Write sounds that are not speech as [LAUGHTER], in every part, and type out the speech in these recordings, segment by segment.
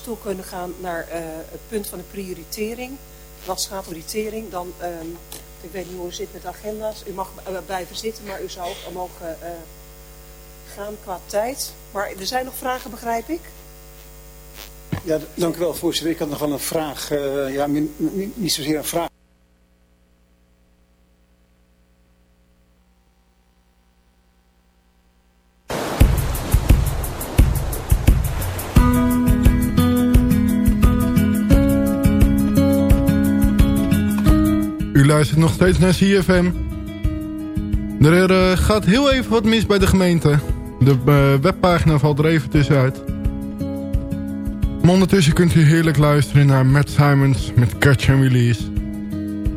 toe kunnen gaan naar eh, het punt van de prioritering. Het gaat prioritering, dan, ehm, ik weet niet hoe het zit met agenda's. U mag blijven zitten, maar u zou ook mogen uh, gaan qua tijd. Maar er zijn nog vragen, begrijp ik? Ja, dank u wel, voorzitter. Ik had nog wel een vraag. Ja, niet zozeer een vraag. Nog steeds naar CFM. Er uh, gaat heel even wat mis bij de gemeente. De uh, webpagina valt er even tussenuit. Maar ondertussen kunt u heerlijk luisteren naar Matt Simons met Catch and Release.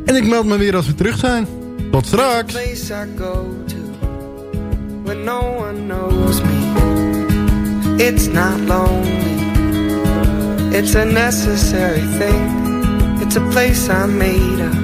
En ik meld me weer als we terug zijn. Tot straks! It's not lonely It's a necessary thing It's a place I made up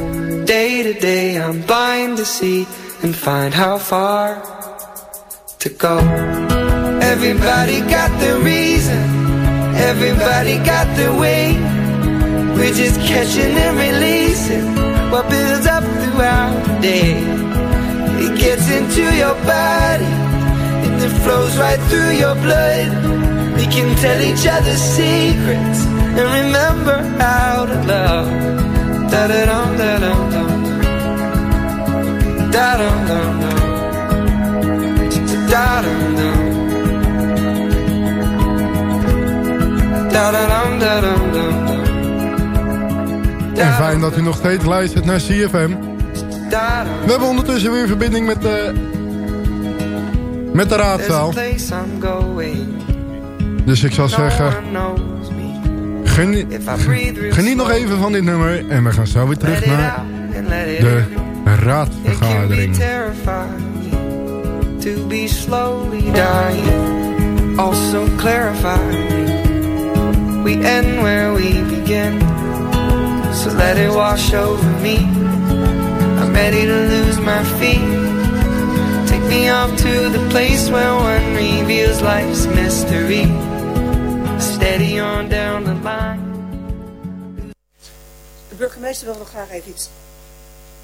Day to day, I'm blind to see and find how far to go. Everybody got the reason Everybody got their way. We're just catching and releasing what builds up throughout the day. It gets into your body and it flows right through your blood. We can tell each other secrets and remember how to love. Da da dum da dum dum. Da dum dum dum. Da dum dum. En fijn dat u nog steeds luistert naar CFM. We hebben ondertussen weer verbinding met de, met de raadzaal. Dus ik zou zeggen... Geniet, geniet nog even van dit nummer. En we gaan zo weer terug naar de raadvergadering. To be slowly dying. Also clarify We end where we begin. So let it wash over me. I'm ready to lose my feet. Take me off to the place where one reveals life's mystery. Steady on down the line burgemeester wil nog graag even iets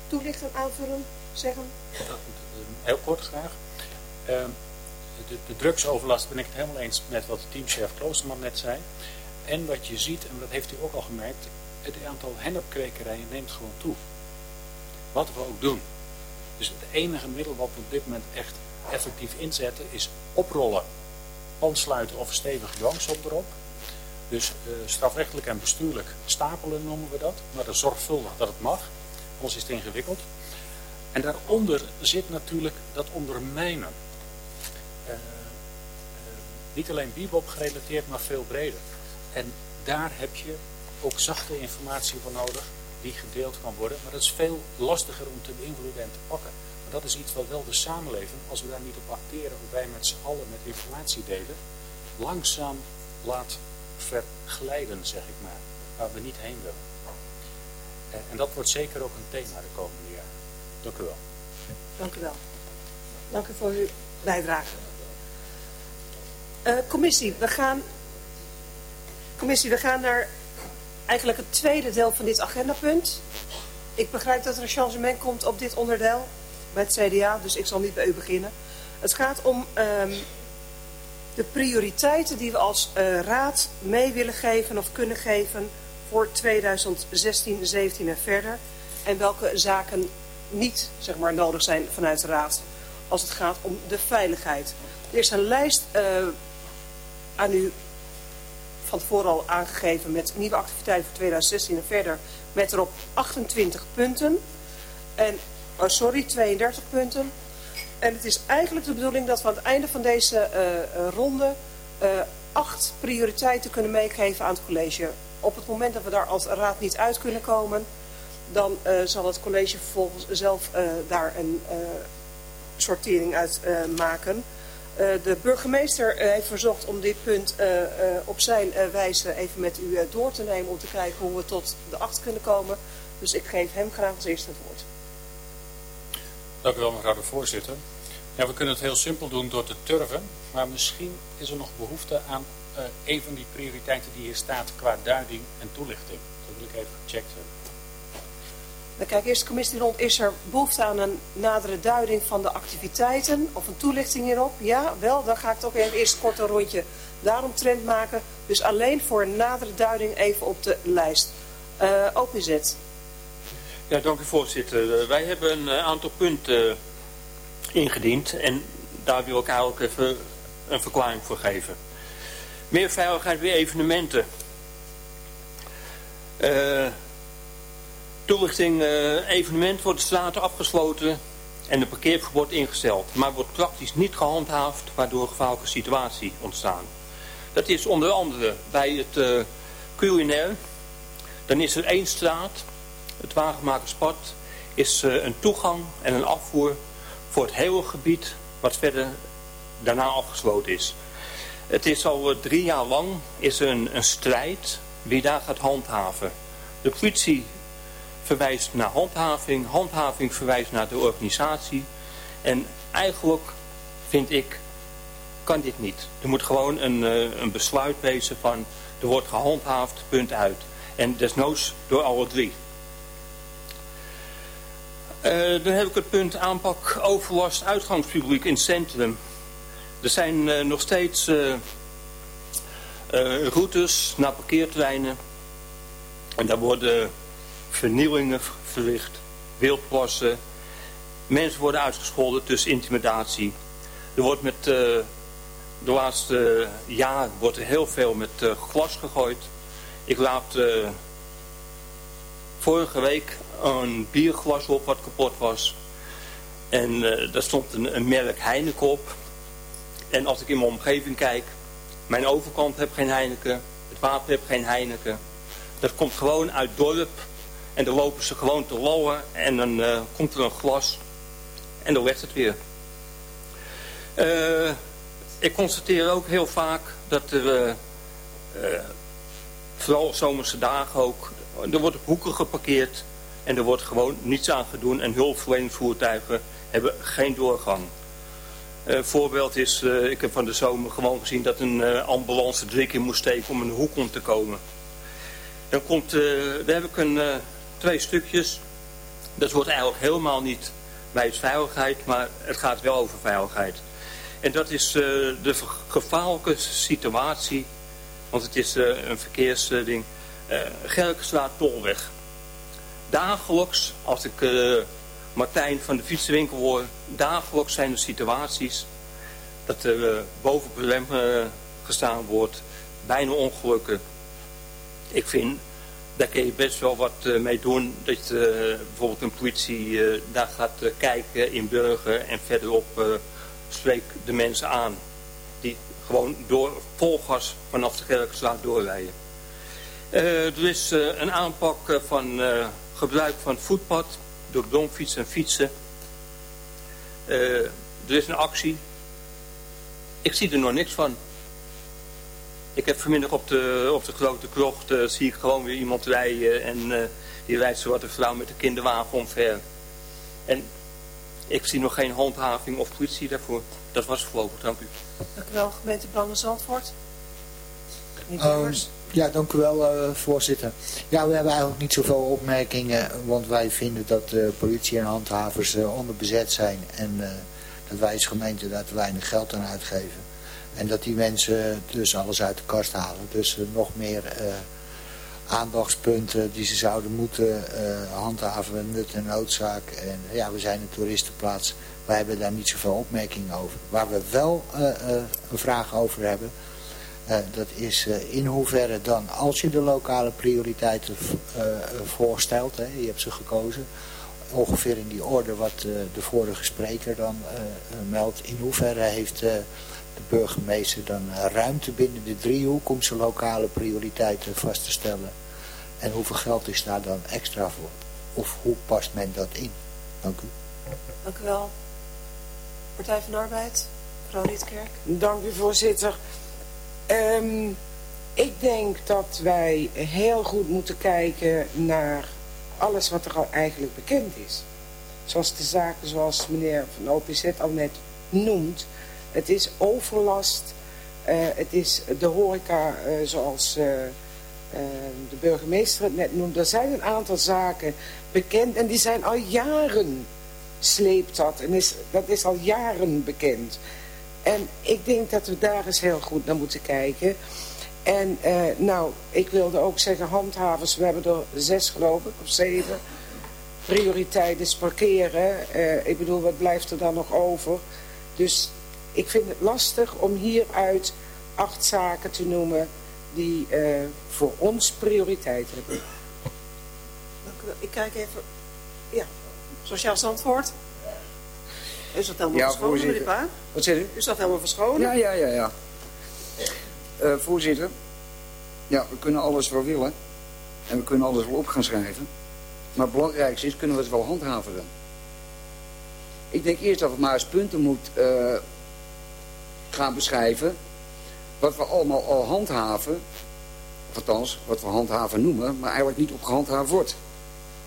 toelichten, aanvullen, zeggen. Heel kort graag. Uh, de, de, drugsoverlast ben ik het helemaal eens met wat teamchef Kloosterman net zei. En wat je ziet, en dat heeft u ook al gemerkt, het aantal hennepkwekerijen neemt gewoon toe. Wat we ook doen. Dus het enige middel wat we op dit moment echt effectief inzetten is oprollen, ontsluiten of stevig dwangsom erop. Dus uh, strafrechtelijk en bestuurlijk stapelen noemen we dat, maar dat zorgvuldig dat het mag, anders is het ingewikkeld. En daaronder zit natuurlijk dat ondermijnen. Uh, uh, niet alleen bebop gerelateerd, maar veel breder. En daar heb je ook zachte informatie voor nodig die gedeeld kan worden. Maar dat is veel lastiger om te beïnvloeden en te pakken. Maar dat is iets wat wel de samenleving, als we daar niet op acteren, of wij met z'n allen met informatie delen, langzaam laat verglijden, zeg ik maar, waar we niet heen willen. Eh, en dat wordt zeker ook een thema de komende jaren. Dank u wel. Dank u wel. Dank u voor uw bijdrage. Uh, commissie, we gaan Commissie, we gaan naar eigenlijk het tweede deel van dit agendapunt. Ik begrijp dat er een changement komt op dit onderdeel bij het CDA, dus ik zal niet bij u beginnen. Het gaat om um, de prioriteiten die we als uh, raad mee willen geven of kunnen geven voor 2016, 17 en verder. En welke zaken niet zeg maar, nodig zijn vanuit de raad als het gaat om de veiligheid. Er is een lijst uh, aan u van tevoren al aangegeven met nieuwe activiteiten voor 2016 en verder. Met erop 28 punten. En, oh sorry, 32 punten. En het is eigenlijk de bedoeling dat we aan het einde van deze uh, ronde uh, acht prioriteiten kunnen meegeven aan het college. Op het moment dat we daar als raad niet uit kunnen komen, dan zal het college vervolgens zelf daar een sortering uit maken. de burgemeester heeft verzocht om dit punt op zijn wijze even met u door te nemen om te kijken hoe we tot de acht kunnen komen. Dus ik geef hem graag als eerste het woord. Dank u wel mevrouw de voorzitter. Ja, we kunnen het heel simpel doen door te turven, maar misschien is er nog behoefte aan uh, een van die prioriteiten die hier staat qua duiding en toelichting. Dat wil ik even gecheckt hebben. Dan kijk eerst de commissie rond. Is er behoefte aan een nadere duiding van de activiteiten of een toelichting hierop? Ja, wel. Dan ga ik toch even eerst kort een rondje daarom trend maken. Dus alleen voor een nadere duiding even op de lijst. Uh, eh, OPZ. Ja, dank u voorzitter. Uh, wij hebben een uh, aantal punten ingediend en daar wil ik eigenlijk even een verklaring voor geven. Meer veiligheid bij evenementen. Toelichting, uh, evenement wordt de straten afgesloten en een parkeerverbod ingesteld. Maar wordt praktisch niet gehandhaafd waardoor een gevaarlijke situatie ontstaan. Dat is onder andere bij het uh, culinair. Dan is er één straat, het Wagenmakerspad, is een toegang en een afvoer voor het hele gebied wat verder daarna afgesloten is. Het is al eh, drie jaar lang is een, een strijd wie daar gaat handhaven. De politie verwijst naar handhaving, handhaving verwijst naar de organisatie. En eigenlijk vind ik, kan dit niet. Er moet gewoon een, eh, een besluit wezen van, er wordt gehandhaafd, punt uit. En desnoods door alle drie. Uh, dan heb ik het punt aanpak overlast uitgangspubliek in het centrum. Er zijn uh, nog steeds uh, routes naar parkeerterreinen. En daar worden vernieuwingen verricht, wildplassen. Mensen worden uitgescholden tussen intimidatie. Er wordt met de laatste jaar wordt er heel veel met glas gegooid. Ik laat vorige week een bierglas op wat kapot was. En uh, daar stond een, een, merk Heineken op. En als ik in mijn omgeving kijk, mijn overkant heb geen Heineken, het water heb geen Heineken. Dat komt gewoon uit dorp en dan lopen ze gewoon te lallen en dan uh, komt er een glas en dan werd het weer. Uh, ik constateer ook heel vaak dat er, vooral zomerse dagen ook, er wordt op hoeken geparkeerd en er wordt gewoon niets aan gedaan en hulpverleningsvoertuigen hebben geen doorgang. Een uh, voorbeeld is, uh, ik heb van de zomer gewoon gezien dat een uh, ambulance drie keer moest steken om een hoek om te komen. Dan komt, uh, daar heb ik een, twee stukjes. Dat wordt eigenlijk helemaal niet bij veiligheid, maar het gaat wel over veiligheid. En dat is de gevaarlijke situatie, want het is een verkeersding, Gerkenstraat Tolweg dagelijks, als ik uh, Martijn van de fietsenwinkel hoor, dagelijks zijn er situaties dat er uh, boven uh, gestaan wordt, bijna ongelukken. Ik vind, daar kun je best wel wat mee doen, dat bijvoorbeeld een politie daar gaat kijken in Burger en verderop spreekt de mensen aan die gewoon door volgas vanaf de Kerkstraat doorrijden. er is een aanpak van gebruik van voetpad door bromfietsen en fietsen. Uh, er is een actie. Ik zie er nog niks van. Ik heb vanmiddag op de, op de grote krocht, uh, zie ik gewoon weer iemand rijden en uh, die rijdt zo wat een vrouw met een kinderwagen omver. En ik zie nog geen handhaving of politie daarvoor. Dat was voorlopig, dank u. Dank u wel, gemeente Branden Zandvoort. Um, ja, dank u wel, uh, voorzitter. Ja, we hebben eigenlijk niet zoveel opmerkingen, want wij vinden dat uh, politie en handhavers uh, onderbezet zijn en uh, dat wij als gemeente daar te weinig geld aan uitgeven. En dat die mensen dus alles uit de kast halen. Dus nog meer aandachtspunten die ze zouden moeten handhaven, nut en noodzaak. En ja, we zijn een toeristenplaats, wij hebben daar niet zoveel opmerkingen over. Waar we wel een vraag over hebben... Uh, dat is uh, in hoeverre dan, als je de lokale prioriteiten uh, voorstelt, hè, je hebt ze gekozen, ongeveer in die orde wat de vorige spreker dan meldt. In hoeverre heeft de burgemeester dan ruimte binnen de driehoek om zijn lokale prioriteiten vast te stellen? En hoeveel geld is daar dan extra voor? Of hoe past men dat in? Dank u. Dank u wel. Partij van de Arbeid, mevrouw Rietkerk. Dank u voorzitter. Um, ik denk dat wij heel goed moeten kijken naar alles wat er al eigenlijk bekend is. Zoals de zaken zoals meneer van OPZ al net noemt. Het is overlast. Uh, het is de horeca uh, zoals uh, de burgemeester het net noemde. Er zijn een aantal zaken bekend en die zijn al jaren sleept dat. En is, dat is al jaren bekend. En ik denk dat we daar eens heel goed naar moeten kijken. En uh, nou, ik wilde ook zeggen handhavers. We hebben er zes geloof ik, of zeven. Prioriteit is parkeren. Uh, ik bedoel, wat blijft er dan nog over? Dus ik vind het lastig om hieruit acht zaken te noemen die uh, voor ons prioriteit hebben. Ik kijk even... Ja, Sociaal Zandvoort. Is dat helemaal ja, verschonen, meneer? Wat zeg u? Is dat helemaal verschonen? Ja, ja, ja, ja. Uh, voorzitter, ja, we kunnen alles wel willen. En we kunnen alles wel op gaan schrijven. Maar het belangrijkste is, kunnen we het wel handhaven dan? Ik denk eerst dat we maar eens punten moeten uh, gaan beschrijven. Wat we allemaal al handhaven. Of althans, wat we handhaven noemen, maar eigenlijk niet op gehandhaafd wordt.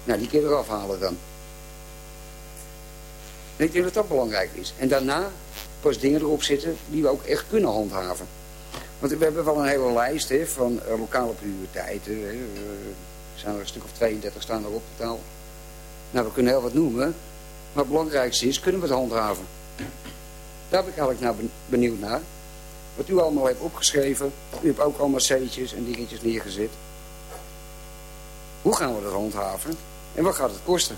Nou, die keer eraf halen dan. En ik denk dat dat belangrijk is. En daarna pas dingen erop zitten die we ook echt kunnen handhaven. Want we hebben wel een hele lijst hè, van uh, lokale prioriteiten. Hè. Er zijn er een stuk of 32 staan erop totaal. Nou, we kunnen heel wat noemen. Maar het belangrijkste is, kunnen we het handhaven? Daar ben ik eigenlijk benieuwd naar. Wat u allemaal hebt opgeschreven. U hebt ook allemaal C'tjes en dingetjes neergezet. Hoe gaan we dat handhaven? En wat gaat het kosten?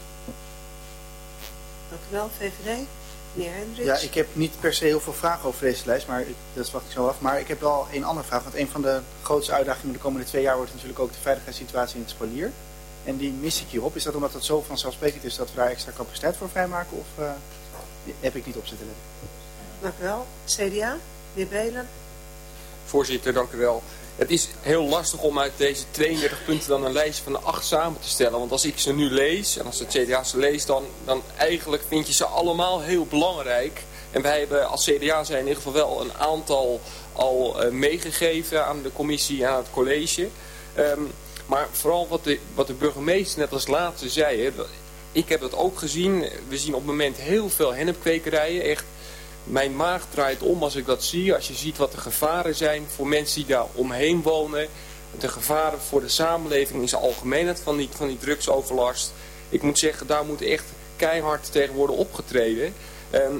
Dank u wel, VVD. Meneer Hendricks. Ja, ik heb niet per se heel veel vragen over deze lijst, maar ik, dat wacht ik zo af. Maar ik heb wel een andere vraag, want een van de grootste uitdagingen de komende twee jaar wordt natuurlijk ook de veiligheidssituatie in het spalier. En die mis ik hierop. Is dat omdat het zo vanzelfsprekend is dat we daar extra capaciteit voor vrijmaken of uh, heb ik niet op zitten letten? Dank u wel. CDA, meneer Belen. Voorzitter, dank u wel. Het is heel lastig om uit deze 32 punten dan een lijst van de acht samen te stellen. Want als ik ze nu lees, en als het CDA ze leest, dan, dan eigenlijk vind je ze allemaal heel belangrijk. En wij hebben als CDA zijn in ieder geval wel een aantal al uh, meegegeven aan de commissie en aan het college. Um, maar vooral wat de, wat de burgemeester net als laatste zei. Hè, ik heb dat ook gezien. We zien op het moment heel veel hennepkwekerijen. Echt mijn maag draait om als ik dat zie. Als je ziet wat de gevaren zijn voor mensen die daar omheen wonen. De gevaren voor de samenleving in zijn algemeenheid van die, van die drugsoverlast. Ik moet zeggen, daar moet echt keihard tegen worden opgetreden.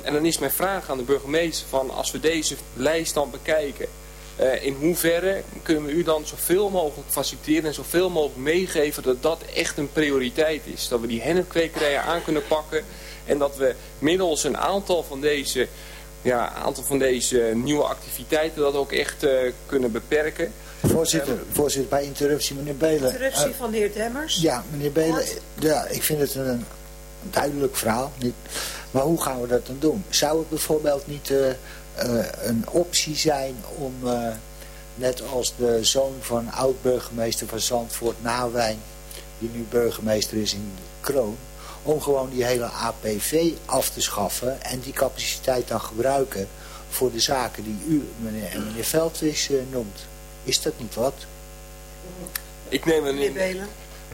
En dan is mijn vraag aan de burgemeester van als we deze lijst dan bekijken. Uh, in hoeverre kunnen we u dan zoveel mogelijk faciliteren en zoveel mogelijk meegeven dat dat echt een prioriteit is. Dat we die hennepkwekerijen aan kunnen pakken en dat we middels een aantal van deze ja, een aantal van deze nieuwe activiteiten dat ook echt uh, kunnen beperken. Voorzitter, um, voorzitter, bij interruptie, meneer Belen. Interruptie uh, van de heer Demmers. Ja, meneer Belen, ja, ik vind het een, duidelijk verhaal. Niet, maar hoe gaan we dat dan doen? Zou het bijvoorbeeld niet uh, een optie zijn om, net als de zoon van oud-burgemeester van Zandvoort, Nawijn, die nu burgemeester is in Kroon, om gewoon die hele APV af te schaffen en die capaciteit dan gebruiken voor de zaken die u, meneer, meneer Veldwis, uh, noemt. Is dat niet wat? Ik neem, een,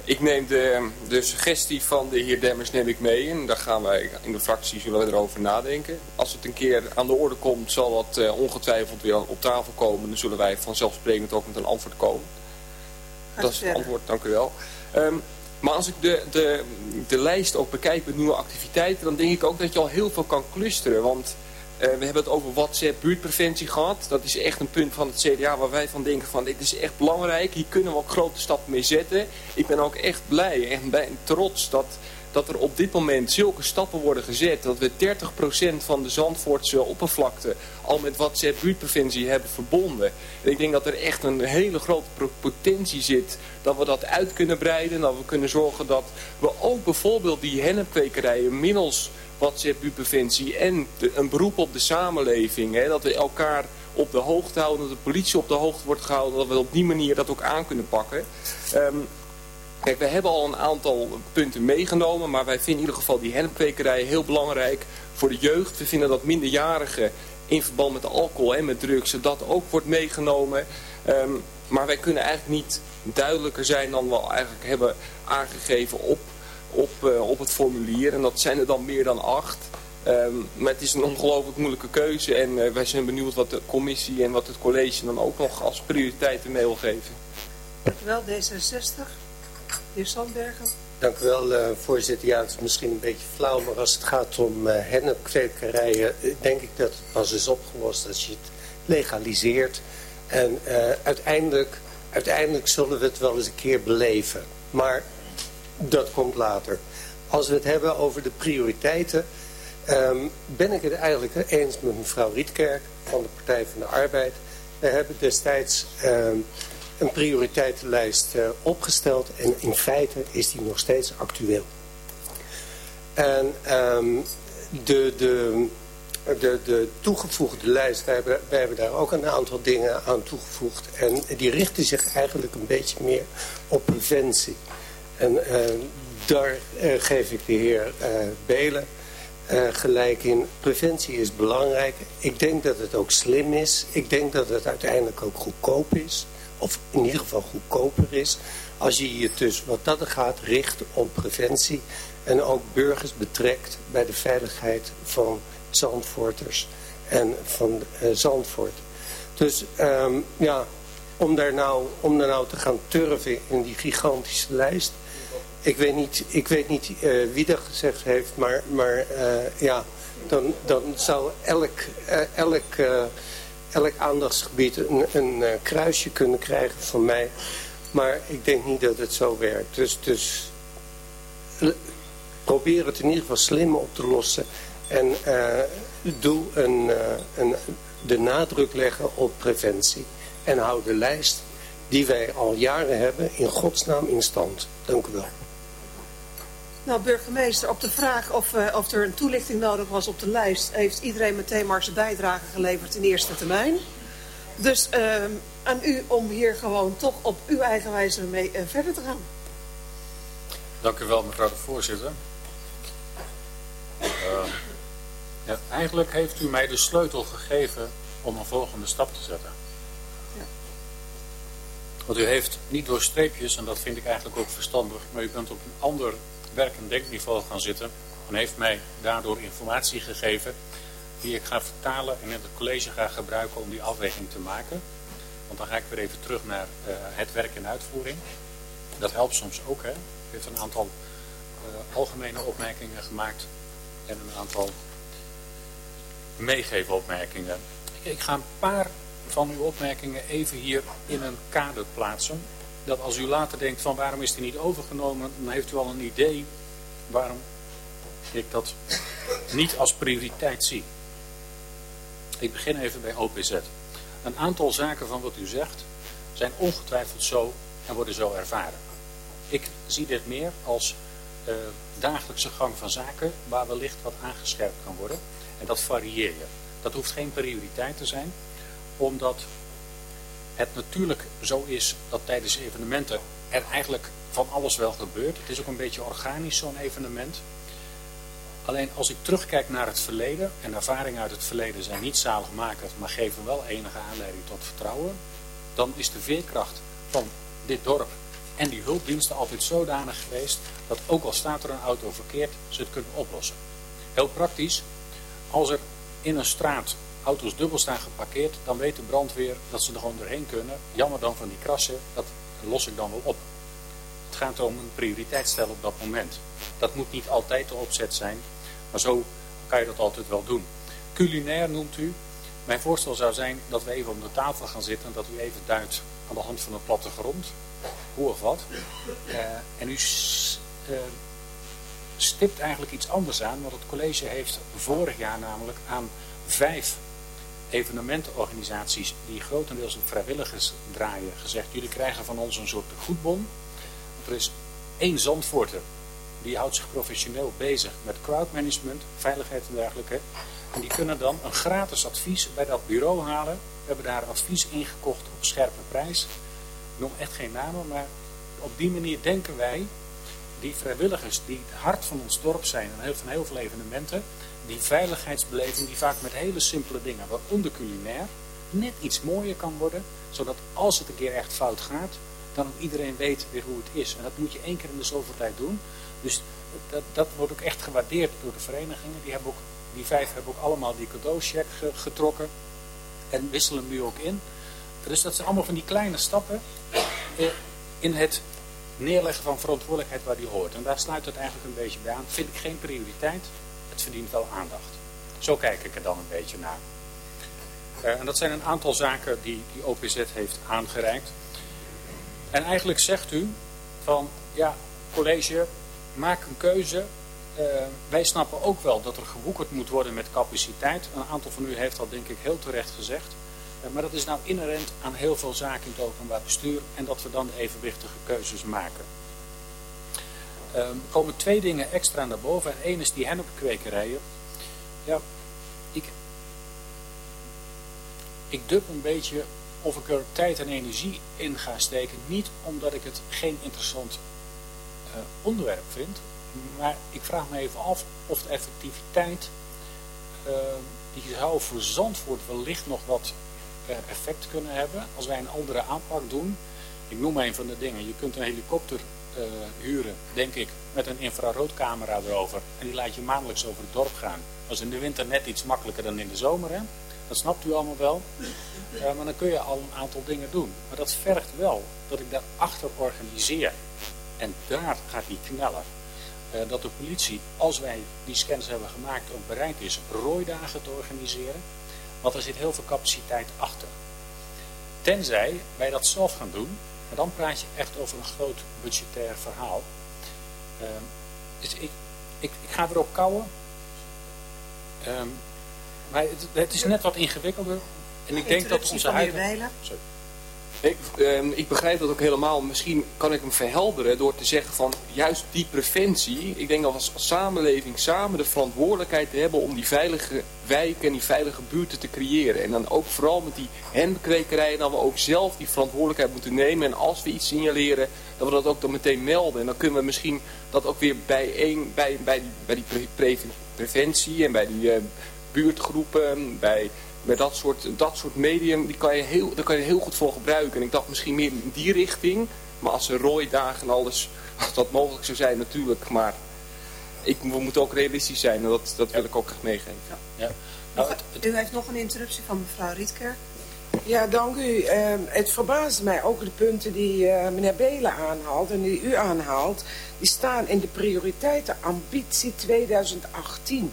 ik neem de, de suggestie van de heer Demmers neem ik mee en daar gaan wij in de fractie zullen we erover nadenken. Als het een keer aan de orde komt zal dat uh, ongetwijfeld weer op tafel komen. Dan zullen wij vanzelfsprekend ook met een antwoord komen. dat is het antwoord, dank u wel. Um, maar als ik de, de, de lijst ook bekijk met nieuwe activiteiten, dan denk ik ook dat je al heel veel kan clusteren. Want uh, we hebben het over WhatsApp buurtpreventie gehad. Dat is echt een punt van het CDA waar wij van denken van dit is echt belangrijk. Hier kunnen we ook grote stappen mee zetten. Ik ben ook echt blij en trots dat dat er op dit moment zulke stappen worden gezet. Dat we 30% van de Zandvoortse oppervlakte al met WhatsApp buurtpreventie hebben verbonden. En ik denk dat er echt een hele grote potentie zit dat we dat uit kunnen breiden. Dat we kunnen zorgen dat we ook bijvoorbeeld die hennepkwekerijen middels WhatsApp buurtpreventie en een beroep op de samenleving. Hè, dat we elkaar op de hoogte houden, dat de politie op de hoogte wordt gehouden, dat we op die manier dat ook aan kunnen pakken. Ehm, kijk, we hebben al een aantal punten meegenomen, maar wij vinden in ieder geval die hennepkwekerij heel belangrijk voor de jeugd. We vinden dat minderjarigen in verband met alcohol en met drugs, dat ook wordt meegenomen. Ehm, maar wij kunnen eigenlijk niet duidelijker zijn dan we eigenlijk hebben aangegeven op, op, uh, op het formulier. En dat zijn er dan meer dan acht. Um, maar het is een ongelooflijk moeilijke keuze en uh, wij zijn benieuwd wat de commissie en wat het college dan ook nog als prioriteiten mee wil geven. Wel, D66. De Sandbergen. Dank u wel, uh, voorzitter. Ja, het is misschien een beetje flauw, maar als het gaat om uh, hennepkwekerijen, denk ik dat het pas is opgelost als je het legaliseert. En uiteindelijk, uiteindelijk zullen we het wel eens een keer beleven. Maar dat komt later. Als we het hebben over de prioriteiten um, ben ik het eigenlijk eens met mevrouw Rietkerk van de Partij van de Arbeid. We hebben destijds um, een prioriteitenlijst uh, opgesteld en in feite is die nog steeds actueel. En um, de, de, de, de toegevoegde lijst, wij hebben, wij hebben daar ook een aantal dingen aan toegevoegd. En die richten zich eigenlijk een beetje meer op preventie. En uh, daar uh, geef ik de heer Belen uh, gelijk in. Preventie is belangrijk. Ik denk dat het ook slim is. Ik denk dat het uiteindelijk ook goedkoop is. Of in ieder geval goedkoper is. Als je je dus wat dat er gaat richt op preventie. En ook burgers betrekt bij de veiligheid van Zandvoorters en van uh, Zandvoort. Dus um, ja, om daar, nou, om daar nou te gaan turven in die gigantische lijst ik weet niet, ik weet niet uh, wie dat gezegd heeft, maar, maar uh, ja, dan, dan zou elk, elk, elk aandachtsgebied een, een kruisje kunnen krijgen van mij. Maar ik denk niet dat het zo werkt. Dus, dus probeer het in ieder geval slim op te lossen. En doe een, een, de nadruk leggen op preventie. En hou de lijst die wij al jaren hebben in godsnaam in stand. Dank u wel. Nou, burgemeester, op de vraag of, uh, of er een toelichting nodig was op de lijst... heeft iedereen meteen maar zijn bijdrage geleverd in eerste termijn. Dus uh, aan u om hier gewoon toch op uw eigen wijze mee uh, verder te gaan. Dank u wel, mevrouw de voorzitter. Ja, eigenlijk heeft u mij de sleutel gegeven om een volgende stap te zetten. Ja. Want u heeft niet door streepjes, en dat vind ik eigenlijk ook verstandig... maar u bent op een ander werk- en denkniveau gaan zitten. En heeft mij daardoor informatie gegeven die ik ga vertalen en in het college ga gebruiken om die afweging te maken. Want dan ga ik weer even terug naar uh, het werk en uitvoering. Dat helpt soms ook. Hè. Ik heb een aantal uh, algemene opmerkingen gemaakt en een aantal meegevenopmerkingen. Ik, ik ga een paar van uw opmerkingen even hier in een kader plaatsen dat als u later denkt van waarom is die niet overgenomen, dan heeft u al een idee waarom ik dat niet als prioriteit zie. Ik begin even bij OPZ. Een aantal zaken van wat u zegt zijn ongetwijfeld zo en worden zo ervaren. Ik zie dit meer als uh, dagelijkse gang van zaken waar wellicht wat aangescherpt kan worden. En dat varieer je. Dat hoeft geen prioriteit te zijn, omdat het natuurlijk zo is dat tijdens evenementen er eigenlijk van alles wel gebeurt. Het is ook een beetje organisch zo'n evenement. Alleen als ik terugkijk naar het verleden, en ervaringen uit het verleden zijn niet zaligmakend, maar geven wel enige aanleiding tot vertrouwen, dan is de veerkracht van dit dorp en die hulpdiensten altijd zodanig geweest dat ook al staat er een auto verkeerd, ze het kunnen oplossen. Heel praktisch, als er in een straat auto's dubbel staan geparkeerd, dan weet de brandweer dat ze er gewoon doorheen kunnen. Jammer dan van die krassen, dat los ik dan wel op. Het gaat om een prioriteit stellen op dat moment. Dat moet niet altijd de opzet zijn, maar zo kan je dat altijd wel doen. Culinair noemt u. Mijn voorstel zou zijn dat we even om de tafel gaan zitten en dat u even duidt aan de hand van een plattegrond. Hoe of wat. Uh, en u uh, stipt eigenlijk iets anders aan. Want het college heeft vorig jaar namelijk aan vijf evenementenorganisaties die grotendeels op vrijwilligers draaien gezegd. Jullie krijgen van ons een soort goedbon. Er is één Zandvoorter die houdt zich professioneel bezig met crowdmanagement, veiligheid en dergelijke. En die kunnen dan een gratis advies bij dat bureau halen. We hebben daar advies ingekocht op scherpe prijs. Nog echt geen namen, maar op die manier denken wij, die vrijwilligers die het hart van ons dorp zijn en van heel veel evenementen, die veiligheidsbeleving die vaak met hele simpele dingen, waaronder culinair, net iets mooier kan worden. Zodat als het een keer echt fout gaat, dan ook iedereen weet weer hoe het is. En dat moet je één keer in de zoveel tijd doen. Dus dat, dat wordt ook echt gewaardeerd door de verenigingen. Die, hebben ook, die vijf hebben ook allemaal die cadeaucheck getrokken. En wisselen nu ook in. Dus dat zijn allemaal van die kleine stappen eh, in het neerleggen van verantwoordelijkheid waar die hoort. En daar sluit het eigenlijk een beetje bij aan. Vind ik geen prioriteit. Het verdient wel aandacht. Zo kijk ik er dan een beetje naar. Uh, en dat zijn een aantal zaken die, die OPZ heeft aangereikt. En eigenlijk zegt u van, ja, college, maak een keuze. Uh, wij snappen ook wel dat er gewoekerd moet worden met capaciteit. Een aantal van u heeft dat denk ik heel terecht gezegd. Uh, maar dat is nou inherent aan heel veel zaken in het openbaar bestuur. En dat we dan evenwichtige keuzes maken. Er komen twee dingen extra naar boven. En één is die hennepkwekerijen. Ja, ik, ik dub een beetje of ik er tijd en energie in ga steken. Niet omdat ik het geen interessant uh, onderwerp vind. Maar ik vraag me even af of de effectiviteit, uh, die zou voor Zandvoort wellicht nog wat uh, effect kunnen hebben. Als wij een andere aanpak doen. Ik noem een van de dingen. Je kunt een helikopter huren, denk ik, met een infraroodcamera erover. En die laat je maandelijks over het dorp gaan. Dat is in de winter net iets makkelijker dan in de zomer. Hè? Dat snapt u allemaal wel. Uh, maar dan kun je al een aantal dingen doen. Maar dat vergt wel dat ik daarachter organiseer. En daar gaat die knellen. Uh, dat de politie, als wij die scans hebben gemaakt, ook bereid is rooidagen te organiseren. Want er zit heel veel capaciteit achter. Tenzij wij dat zelf gaan doen. Maar dan praat je echt over een groot budgetair verhaal. Uh, dus ik, ik, ik ga erop kouwen. Um, maar het, het, is net wat ingewikkelder. En ik denk dat onze huidige... Ik, um, ik begrijp dat ook helemaal. Misschien kan ik hem verhelderen door te zeggen van juist die preventie. Ik denk dat we als samenleving samen de verantwoordelijkheid hebben om die veilige wijken en die veilige buurten te creëren. En dan ook vooral met die hemkwekerij dat we ook zelf die verantwoordelijkheid moeten nemen. En als we iets signaleren, dat we dat ook dan meteen melden. En dan kunnen we misschien dat ook weer bij, een, bij, bij, bij die pre preventie en bij die uh, buurtgroepen, bij bij dat soort, dat soort medium, die kan je heel, daar kan je heel goed voor gebruiken. En ik dacht misschien meer in die richting. Maar als er rooidagen en alles, [LAUGHS] als dat mogelijk zou zijn natuurlijk. Maar ik, we moeten ook realistisch zijn en dat, dat wil ik ook meegeven. Ja. Ja. Nou, het, u heeft nog een interruptie van mevrouw Rietker. Ja, dank u. Uh, het verbaast mij ook de punten die uh, meneer Belen aanhaalt en die u aanhaalt. Die staan in de prioriteiten ambitie 2018.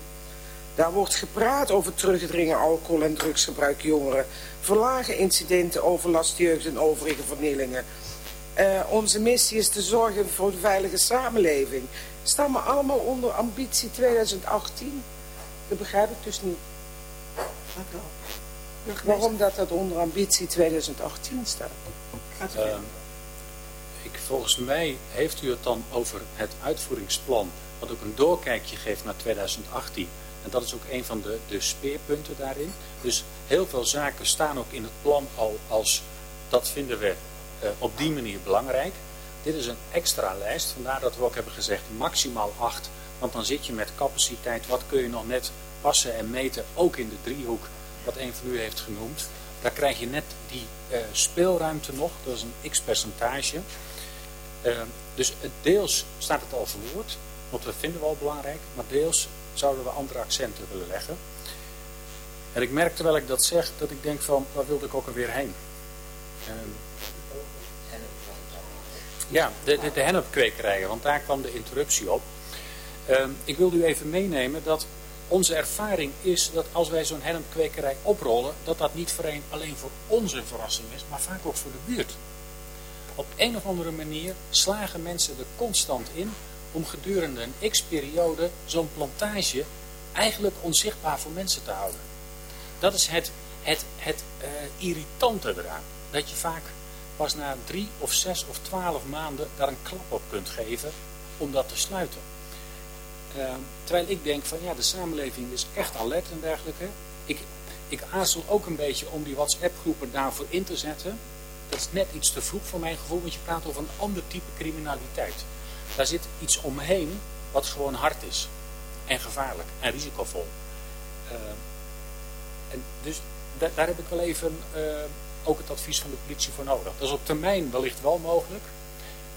Daar wordt gepraat over terugdringen alcohol- en drugsgebruik jongeren, verlagen incidenten, overlast jeugd en overige vernielingen. Uh, onze missie is te zorgen voor een veilige samenleving. Staan we allemaal onder ambitie 2018? Dat begrijp ik dus niet. Waarom dat dat onder ambitie 2018 staat? Uh, ik, volgens mij heeft u het dan over het uitvoeringsplan, wat ook een doorkijkje geeft naar 2018. En dat is ook een van de, de speerpunten daarin. Dus heel veel zaken staan ook in het plan al als, dat vinden we uh, op die manier belangrijk. Dit is een extra lijst, vandaar dat we ook hebben gezegd maximaal 8. Want dan zit je met capaciteit, wat kun je nog net passen en meten, ook in de driehoek, wat een van u heeft genoemd. Daar krijg je net die uh, speelruimte nog, dat is een x-percentage. Uh, dus deels staat het al verwoord, want we vinden wel belangrijk, maar deels zouden we andere accenten willen leggen. En ik merk terwijl ik dat zeg, dat ik denk van, waar wilde ik ook alweer heen? Um, ja, de, de, de hennepkwekerijen, want daar kwam de interruptie op. Um, ik wil u even meenemen dat onze ervaring is dat als wij zo'n hennepkwekerij oprollen, dat dat niet een, alleen voor onze verrassing is, maar vaak ook voor de buurt. Op een of andere manier slagen mensen er constant in om gedurende een x-periode zo'n plantage eigenlijk onzichtbaar voor mensen te houden. Dat is het, het, het uh, irritante eraan. Dat je vaak pas na drie of zes of twaalf maanden daar een klap op kunt geven om dat te sluiten. Uh, terwijl ik denk van ja, de samenleving is echt alert en dergelijke. Ik, ik aarzel ook een beetje om die WhatsApp groepen daarvoor in te zetten. Dat is net iets te vroeg voor mijn gevoel, want je praat over een ander type criminaliteit. Daar zit iets omheen wat gewoon hard is. En gevaarlijk en risicovol. Uh, en dus da daar heb ik wel even uh, ook het advies van de politie voor nodig. Dat is op termijn wellicht wel mogelijk.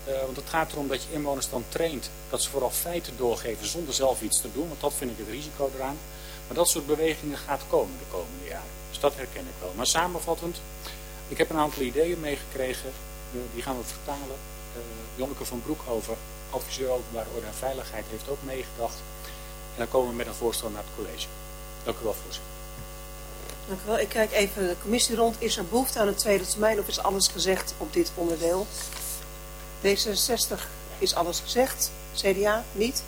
Uh, want het gaat erom dat je inwoners dan traint dat ze vooral feiten doorgeven zonder zelf iets te doen. Want dat vind ik het risico eraan. Maar dat soort bewegingen gaat komen de komende jaren. Dus dat herken ik wel. Maar samenvattend, ik heb een aantal ideeën meegekregen. Die gaan we vertalen. Uh, Jonneke van Broekhoven, adviseur openbare orde en veiligheid, heeft ook meegedacht. En dan komen we met een voorstel naar het college. Dank u wel, voorzitter. Dank u wel. Ik kijk even de commissie rond. Is er behoefte aan een tweede termijn of is alles gezegd op dit onderdeel? D66 is alles gezegd. CDA niet?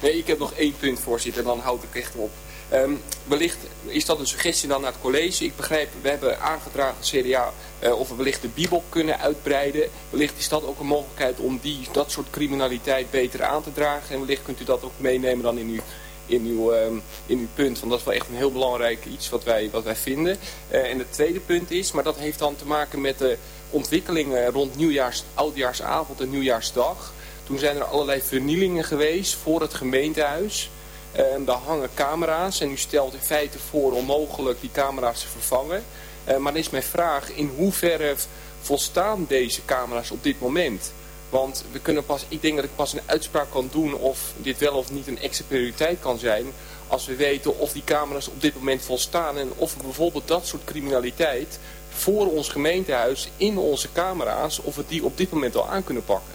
Nee, ik heb nog één punt, voorzitter. Dan houd ik echt op. Um, wellicht is dat een suggestie dan naar het college. Ik begrijp, we hebben aangedragen CDA uh, of we wellicht de Bibel kunnen uitbreiden. Wellicht is dat ook een mogelijkheid om die, dat soort criminaliteit beter aan te dragen. En wellicht kunt u dat ook meenemen dan in uw, in uw, um, in uw punt. Want dat is wel echt een heel belangrijk iets wat wij, wat wij vinden. Uh, en het tweede punt is, maar dat heeft dan te maken met de ontwikkelingen rond nieuwjaars, oudjaarsavond en nieuwjaarsdag. Toen zijn er allerlei vernielingen geweest voor het gemeentehuis. Uh, daar hangen camera's en u stelt in feite voor om mogelijk die camera's te vervangen. Uh, maar dan is mijn vraag, in hoeverre volstaan deze camera's op dit moment? Want we kunnen pas, ik denk dat ik pas een uitspraak kan doen of dit wel of niet een extra prioriteit kan zijn. Als we weten of die camera's op dit moment volstaan en of we bijvoorbeeld dat soort criminaliteit voor ons gemeentehuis in onze camera's, of we die op dit moment al aan kunnen pakken.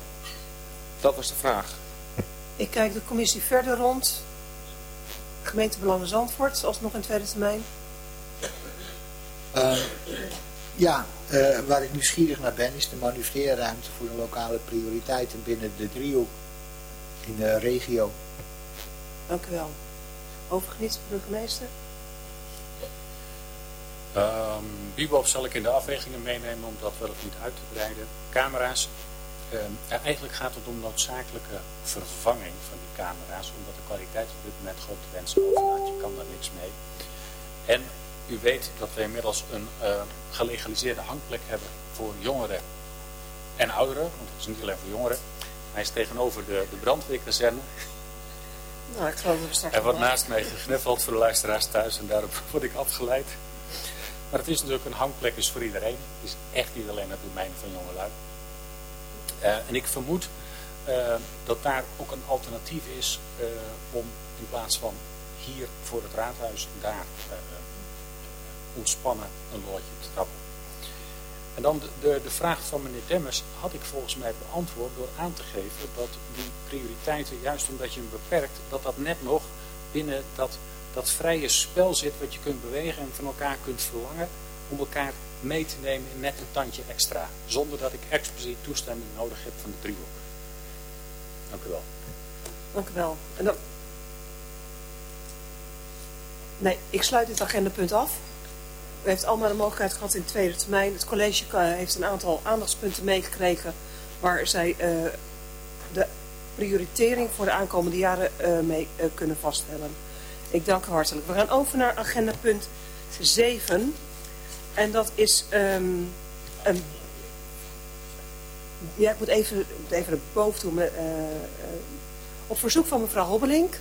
Dat was de vraag. Ik kijk de commissie verder rond. Gemeentebelangen Zandvoort, alsnog in tweede termijn. Uh, ja, uh, waar ik nieuwsgierig naar ben is de manoeuvreerruimte voor de lokale prioriteiten binnen de driehoek in de regio. Dank u wel. Overigens, burgemeester? Um, Bibop zal ik in de afwegingen meenemen om dat wel of niet uit te breiden. Camera's. Um, eigenlijk gaat het om noodzakelijke vervanging van camera's. Omdat de kwaliteit op dit moment grote wensen overlaat. Je kan daar niks mee. En u weet dat we inmiddels een uh, gelegaliseerde hangplek hebben voor jongeren en ouderen. Want het is niet alleen voor jongeren. Hij is tegenover de, de brandweerkazerne. Nou, ik geloof dat Er wordt naast mij gegniffeld voor de luisteraars thuis en daarop [LAUGHS] word ik afgeleid. Maar het is natuurlijk een hangplek is voor iedereen. Het is echt niet alleen het domein van jongelui. Uh, en ik vermoed uh, dat daar ook een alternatief is uh, om in plaats van hier voor het raadhuis daar ontspannen een loodje te trappen. En dan de, de, de, vraag van meneer Demmers had ik volgens mij beantwoord door aan te geven dat die prioriteiten, juist omdat je hem beperkt, dat dat net nog binnen dat dat vrije spel zit wat je kunt bewegen en van elkaar kunt verlangen om elkaar mee te nemen net een tandje extra. Zonder dat ik expliciet toestemming nodig heb van de driehoek. Dank u wel. Dank u wel. En dan... Nee, ik sluit dit agendapunt af. U heeft allemaal de mogelijkheid gehad in de tweede termijn. Het college heeft een aantal aandachtspunten meegekregen waar zij uh, de prioritering voor de aankomende jaren uh, mee kunnen vaststellen. Ik dank u hartelijk. We gaan over naar agenda punt 7. En dat is um, een... Ja, ik moet even, naar boven toe. Met, uh, uh, op verzoek van mevrouw Hobbelink.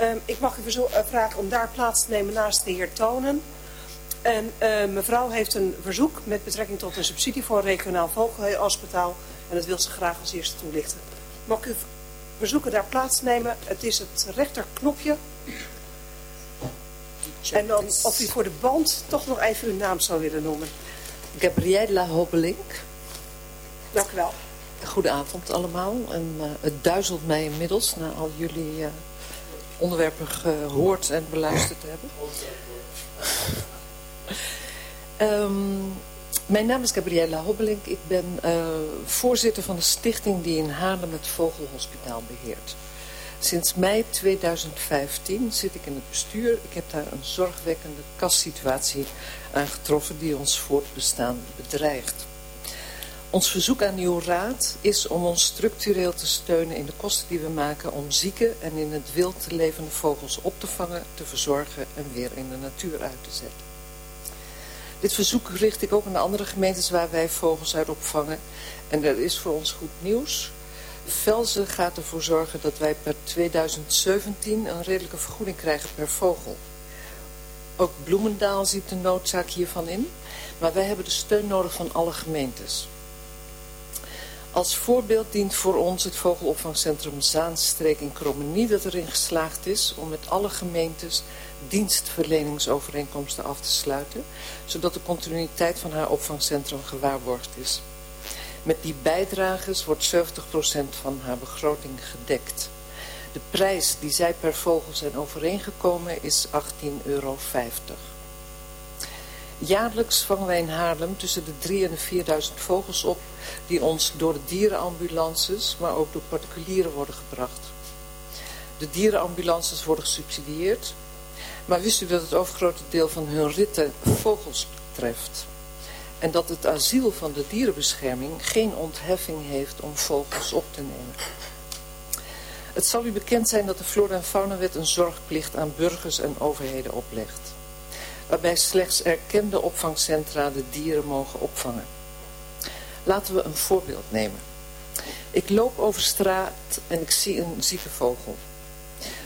Um, ik mag u uh, vragen om daar plaats te nemen naast de heer Tonen. En mevrouw heeft een verzoek met betrekking tot een subsidie voor een regionaal vogelhospitaal. En dat wil ze graag als eerste toelichten. Mag ik u verzoeken daar plaats te nemen? Het is het rechterknopje en dan of u voor de band toch nog even uw naam zou willen noemen. Gabriella Hobbelink. Dank u wel. Goedenavond allemaal. En uh, het duizelt mij inmiddels na al jullie uh, onderwerpen gehoord en beluisterd te hebben. um, Mijn naam is Gabriella Hobbelink. Ik ben uh, voorzitter van de stichting die in Haarlem het Vogelhospitaal beheert. Sinds mei 2015 zit ik in het bestuur. Ik heb daar een zorgwekkende kastsituatie aangetroffen die ons voortbestaan bedreigt. Ons verzoek aan uw raad is om ons structureel te steunen in de kosten die we maken om zieke en in het wild levende vogels op te vangen, te verzorgen en weer in de natuur uit te zetten. Dit verzoek richt ik ook aan de andere gemeentes waar wij vogels uit opvangen. En er is voor ons goed nieuws. Velzen gaat ervoor zorgen dat wij per 2017 een redelijke vergoeding krijgen per vogel. Ook Bloemendaal ziet de noodzaak hiervan in. Maar wij hebben de steun nodig van alle gemeentes. Als voorbeeld dient voor ons het vogelopvangcentrum Zaanstreek in Krommenie dat erin geslaagd is om met alle gemeentes dienstverleningsovereenkomsten af te sluiten, zodat de continuïteit van haar opvangcentrum gewaarborgd is. Met die bijdrages wordt 70% van haar begroting gedekt. De prijs die zij per vogel zijn overeengekomen is 18,50 euro. Jaarlijks vangen wij in Haarlem tussen de 3 en de 4000 vogels op die ons door de dierenambulances, maar ook door particulieren worden gebracht. De dierenambulances worden gesubsidieerd, maar wist u dat het overgrote deel van hun ritten vogels betreft? En dat het asiel van de dierenbescherming geen ontheffing heeft om vogels op te nemen. Het zal u bekend zijn dat de Flora- en Faunawet een zorgplicht aan burgers en overheden oplegt. Waarbij slechts erkende opvangcentra de dieren mogen opvangen. Laten we een voorbeeld nemen. Ik loop over straat en ik zie een zieke vogel.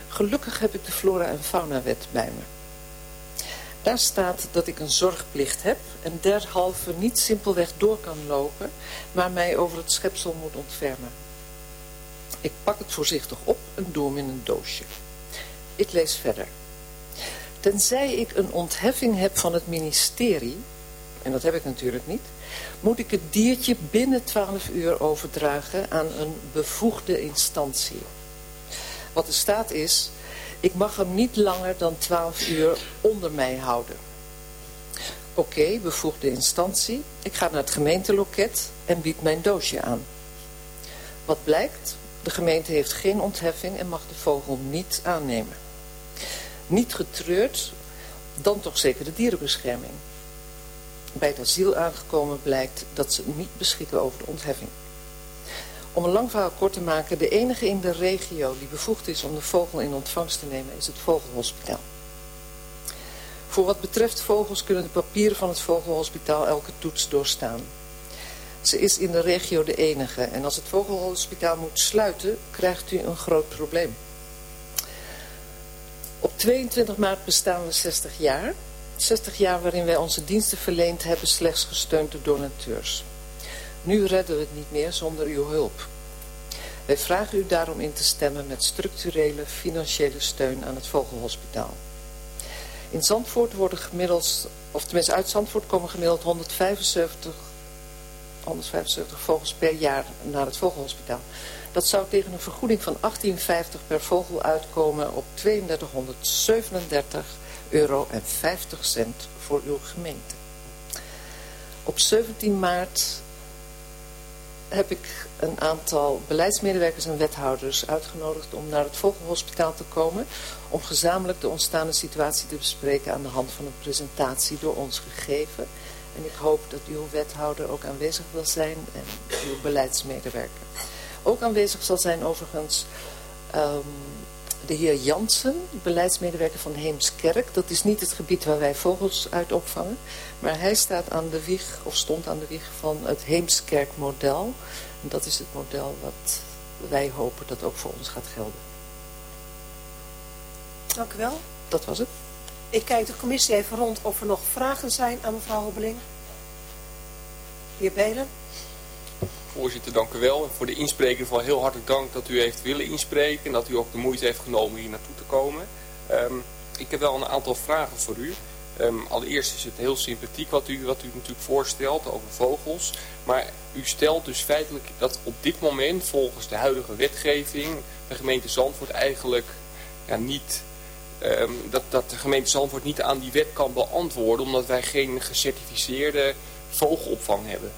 Gelukkig heb ik de Flora- en Faunawet bij me. Daar staat dat ik een zorgplicht heb en derhalve niet simpelweg door kan lopen, maar mij over het schepsel moet ontfermen. Ik pak het voorzichtig op en doe hem in een doosje. Ik lees verder. Tenzij ik een ontheffing heb van het ministerie, en dat heb ik natuurlijk niet, moet ik het diertje binnen 12 uur overdragen aan een bevoegde instantie. Wat er staat is, ik mag hem niet langer dan 12 uur onder mij houden. Oké, bevoegde instantie. Ik ga naar het gemeenteloket en bied mijn doosje aan. Wat blijkt? De gemeente heeft geen ontheffing en mag de vogel niet aannemen. Niet getreurd, dan toch zeker de dierenbescherming. Bij het asiel aangekomen blijkt dat ze niet beschikken over de ontheffing. Om een lang verhaal kort te maken, de enige in de regio die bevoegd is om de vogel in ontvangst te nemen is het Vogelhospitaal. Voor wat betreft vogels kunnen de papieren van het Vogelhospitaal elke toets doorstaan. Ze is in de regio de enige en als het Vogelhospitaal moet sluiten, krijgt u een groot probleem. Op 22 maart bestaan we 60 jaar. 60 jaar waarin wij onze diensten verleend hebben slechts gesteund door donateurs. Nu redden we het niet meer zonder uw hulp. Wij vragen u daarom in te stemmen met structurele financiële steun aan het Vogelhospitaal. In Zandvoort worden gemiddeld, of tenminste uit Zandvoort komen gemiddeld 175, 175 vogels per jaar naar het Vogelhospitaal. Dat zou tegen een vergoeding van 18,50 per vogel uitkomen op 3237 euro en 50 cent voor uw gemeente. Op 17 maart heb ik een aantal beleidsmedewerkers en wethouders uitgenodigd om naar het Vogelhospitaal te komen. Om gezamenlijk de ontstaande situatie te bespreken aan de hand van een presentatie door ons gegeven. En ik hoop dat uw wethouder ook aanwezig wil zijn en uw beleidsmedewerker. Ook aanwezig zal zijn overigens um, de heer Jansen, beleidsmedewerker van Heemskerk. Dat is niet het gebied waar wij vogels uit opvangen. Maar hij staat aan de wieg, of stond aan de wieg van het Heemskerk-model. En dat is het model wat wij hopen dat ook voor ons gaat gelden. Dank u wel. Dat was het. Ik kijk de commissie even rond of er nog vragen zijn aan mevrouw Hobbeling. Heer Belen. Voorzitter, dank u wel. En voor de inspreker van heel hartelijk dank dat u heeft willen inspreken. En dat u ook de moeite heeft genomen hier naartoe te komen. Um, ik heb wel een aantal vragen voor u. Um, allereerst is het heel sympathiek wat u, wat u natuurlijk voorstelt over vogels. Maar u stelt dus feitelijk dat op dit moment volgens de huidige wetgeving de gemeente Zandvoort eigenlijk ja, niet... Um, dat, dat de gemeente Zandvoort niet aan die wet kan beantwoorden omdat wij geen gecertificeerde vogelopvang hebben?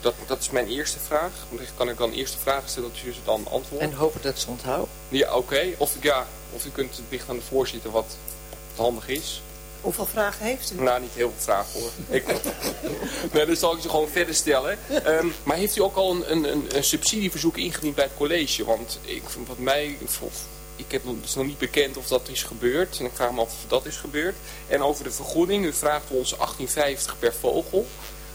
Dat, dat is mijn eerste vraag. Kan ik dan eerst de vraag stellen dat u ze dan antwoorden? En hopen dat ze onthouden. Ja, oké. Of, ja, of u kunt het bericht aan de voorzitter wat handig is. Hoeveel vragen heeft u? Nou, niet heel veel vragen hoor. ik, [LAUGHS] nee, dan zal ik ze gewoon verder stellen. Ehm, maar heeft u ook al een, een, een, subsidieverzoek ingediend bij het college? Want ik, wat mij, ik heb, het is nog niet bekend of dat is gebeurd. En ik vraag me af of dat is gebeurd. En over de vergoeding, u vraagt ons 18,50 per vogel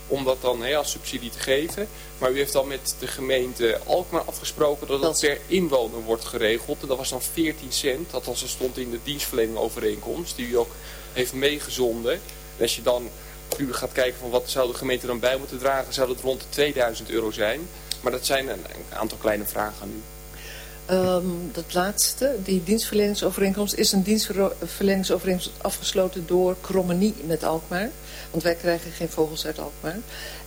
om dat dan hè, als subsidie te geven. Maar u heeft dan met de gemeente Alkmaar afgesproken dat het per inwoner wordt geregeld. En dat was dan 14 cent, dat als er stond in de dienstverlening overeenkomst, die u ook heeft meegezonden. En als je dan u gaat kijken van wat zou de gemeente dan bij moeten dragen, zou het rond de 2000 euro zijn. Maar dat zijn een, aantal kleine vragen aan u. Um, dat laatste, die dienstverleningsovereenkomst, is een dienstverleningsovereenkomst afgesloten door Krommenie met Alkmaar. Want wij krijgen geen vogels uit Alkmaar.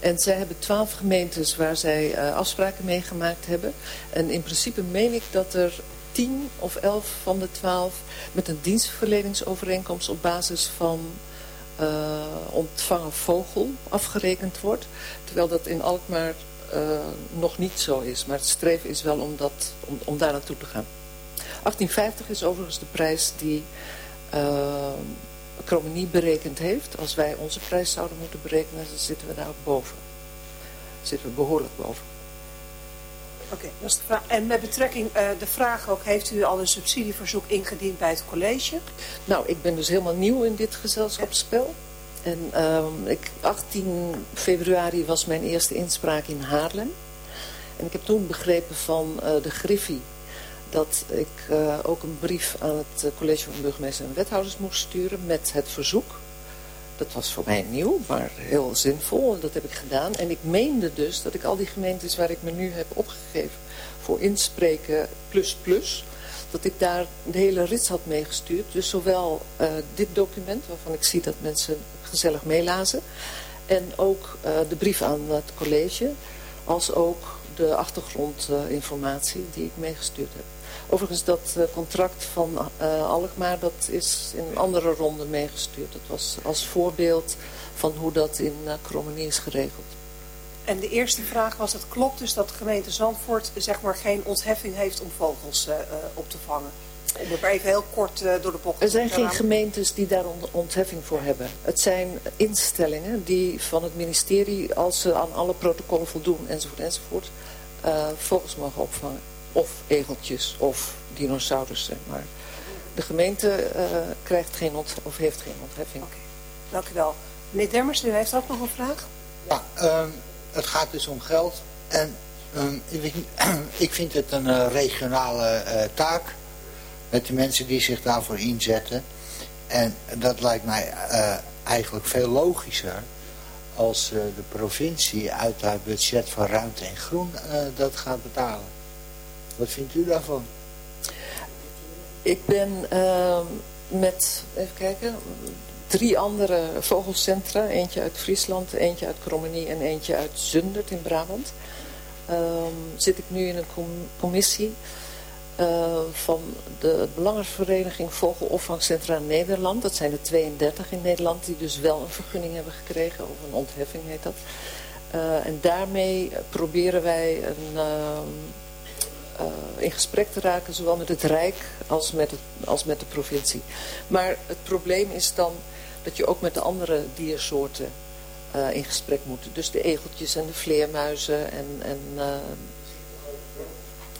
En zij hebben twaalf gemeentes waar zij uh, afspraken mee gemaakt hebben. En in principe meen ik dat er tien of elf van de twaalf met een dienstverleningsovereenkomst op basis van uh, ontvangen vogel afgerekend wordt. Terwijl dat in Alkmaar uh, nog niet zo is. Maar het streven is wel om, dat, om, daar naartoe te gaan. 1850 is overigens de prijs die Kromonie berekend heeft. Als wij onze prijs zouden moeten berekenen, dan zitten we daar boven. Dan zitten we behoorlijk boven. Oké, dat is de vraag. En met betrekking uh, de vraag ook, heeft u al een subsidieverzoek ingediend bij het college? Nou, ik ben dus helemaal nieuw in dit gezelschapsspel. En um, ik, 18 februari was mijn eerste inspraak in Haarlem. En ik heb toen begrepen van uh, de Griffie dat ik uh, ook een brief aan het uh, college van burgemeester en wethouders moest sturen met het verzoek. Dat was voor mij nieuw, maar heel zinvol en dat heb ik gedaan. En ik meende dus dat ik al die gemeentes waar ik me nu heb opgegeven voor inspreken plus plus dat ik daar de hele rits had meegestuurd. Dus zowel uh, dit document, waarvan ik zie dat mensen gezellig meelazen. En ook de brief aan het college. Als ook de achtergrondinformatie die ik meegestuurd heb. Overigens dat uh, contract van Alkmaar, dat is in een andere ronde meegestuurd. Dat was als voorbeeld van hoe dat in uh, is geregeld. En de eerste vraag was, het klopt dus dat de gemeente Zandvoort zeg maar geen ontheffing heeft om vogels uh, op te vangen? Om het maar even heel kort uh, door de bocht Er zijn geen gemeentes die daar ontheffing voor hebben. Het zijn instellingen die van het ministerie, als ze aan alle protocollen voldoen enzovoort enzovoort, uh, vogels mogen opvangen. Of egeltjes of dinosaurussen. Maar de gemeente krijgt geen of heeft geen ontheffing. Oké, okay. dank u wel. Meneer Demmers, u heeft ook nog een vraag? Ja, um het gaat dus om geld. En um, [CLEARS THROAT] ik vind het een uh, regionale uh, taak. Met de mensen die zich daarvoor inzetten. En dat lijkt mij uh, eigenlijk veel logischer. Als de provincie uit haar budget van ruimte en groen dat gaat betalen. Wat vindt u daarvan? Ik ben ehm, met, even kijken, drie andere vogelcentra. Eentje uit Friesland, eentje uit Krommenie en eentje uit Zundert in Brabant. Um, zit ik nu in een commissie uh, van de Belangenvereniging Vogelopvangcentra Nederland. Dat zijn er 32 in Nederland die dus wel een vergunning hebben gekregen. Of een ontheffing heet dat. Uh, en daarmee proberen wij een, uh, in gesprek te raken, zowel met het Rijk als met, het, als met de provincie. Maar het probleem is dan dat je ook met de andere diersoorten uh, in gesprek moet. Dus de egeltjes en de vleermuizen en... en uh,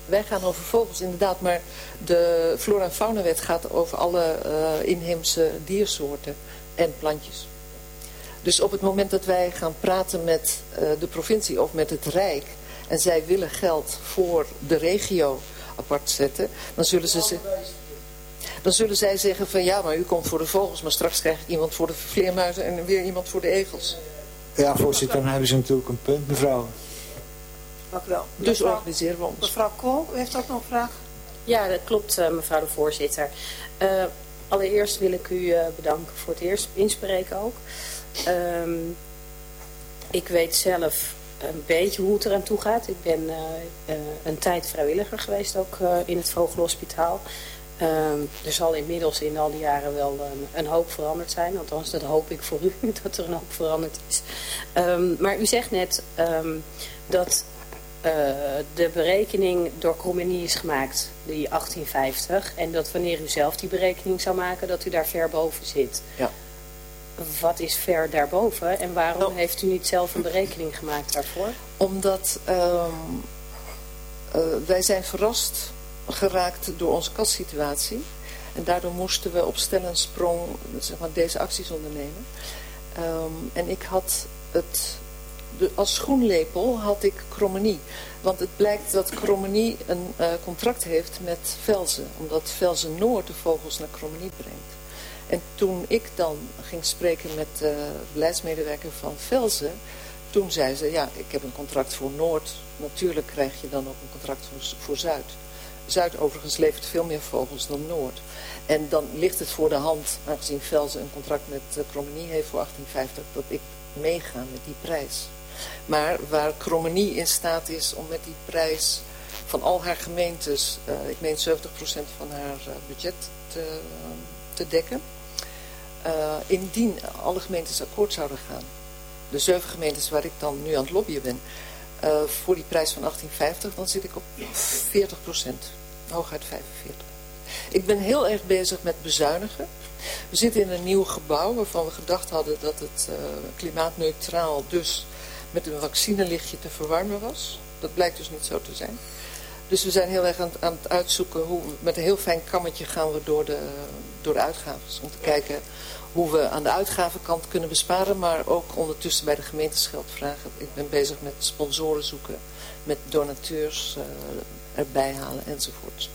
wij gaan over vogels inderdaad, maar de flora- en faunawet gaat over alle inheemse diersoorten en plantjes. Dus op het moment dat wij gaan praten met de provincie of met het Rijk en zij willen geld voor de regio apart zetten, dan zullen ze... ze dan zullen zij zeggen van ja, maar u komt voor de vogels, maar straks krijg ik iemand voor de vleermuizen en weer iemand voor de egels. Ja, voorzitter, dan hebben ze natuurlijk een punt, mevrouw. Dank u wel. Dus mevrouw, organiseren we ons. Mevrouw Kool, u heeft ook nog een vraag? Ja, dat klopt, uh, mevrouw de voorzitter. Uh, allereerst wil ik u uh, bedanken voor het eerst inspreken ook. Um, ik weet zelf een beetje hoe het eraan toe gaat. Ik ben een tijd vrijwilliger geweest ook in het Vogelhospitaal. Ehm, er zal inmiddels in al die jaren wel een, hoop veranderd zijn. Althans, dat hoop ik voor u, [LAUGHS] dat er een hoop veranderd is. Ehm, maar u zegt net um, dat de berekening door Cromenie is gemaakt, die 1850. En dat wanneer u zelf die berekening zou maken, dat u daar ver boven zit. Ja. Wat is ver daarboven en waarom nou, heeft u niet zelf een berekening gemaakt daarvoor? Omdat uh, wij zijn verrast geraakt door onze kastsituatie. En daardoor moesten we op stel en sprong zeg maar, deze acties ondernemen. Um, en ik had het, de, als schoenlepel had ik Cromenie. Want het blijkt dat Cromenie een uh, contract heeft met Velzen. Omdat Velzen Noord de vogels naar Cromenie brengt. En toen ik dan ging spreken met de beleidsmedewerker van Velzen... Toen zei ze, ja, ik heb een contract voor Noord. Natuurlijk krijg je dan ook een contract voor, voor Zuid. Zuid overigens levert veel meer vogels dan Noord. En dan ligt het voor de hand, aangezien Velzen een contract met uh, heeft voor 1850, dat ik meega met die prijs. Maar waar Cromenie in staat is om met die prijs van al haar gemeentes, uh, ik meen 70% van haar uh, budget te, te dekken, indien alle gemeentes akkoord zouden gaan, de zeven gemeentes waar ik dan nu aan het lobbyen ben, uh, voor die prijs van 1850, dan zit ik op 40 procent. Hooguit 45. Ik ben heel erg bezig met bezuinigen. We zitten in een nieuw gebouw waarvan we gedacht hadden dat het uh, klimaatneutraal dus met een vaccinelichtje te verwarmen was. Dat blijkt dus niet zo te zijn. Dus we zijn heel erg aan, het uitzoeken hoe met een heel fijn kammetje gaan we door de, door uitgaven. Om te kijken hoe we aan de uitgavenkant kunnen besparen, maar ook ondertussen bij de gemeentes geld vragen. Ik ben bezig met sponsoren zoeken, met donateurs uh, erbij halen enzovoort.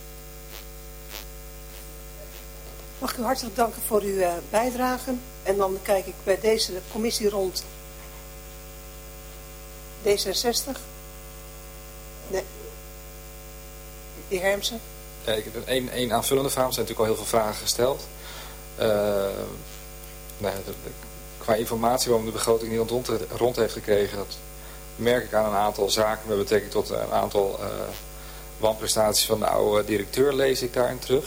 Mag ik u hartelijk danken voor uw uh, bijdrage. En dan kijk ik bij deze commissie rond D66. Nee. De heer Hermsen. Ja, ik heb één, één aanvullende vraag. Er zijn natuurlijk al heel veel vragen gesteld. Uh, nou, qua informatie waarom de begroting niet rond, heeft gekregen, dat merk ik aan een aantal zaken met betrekking tot een aantal uh, wanprestaties van de oude directeur lees ik daarin terug.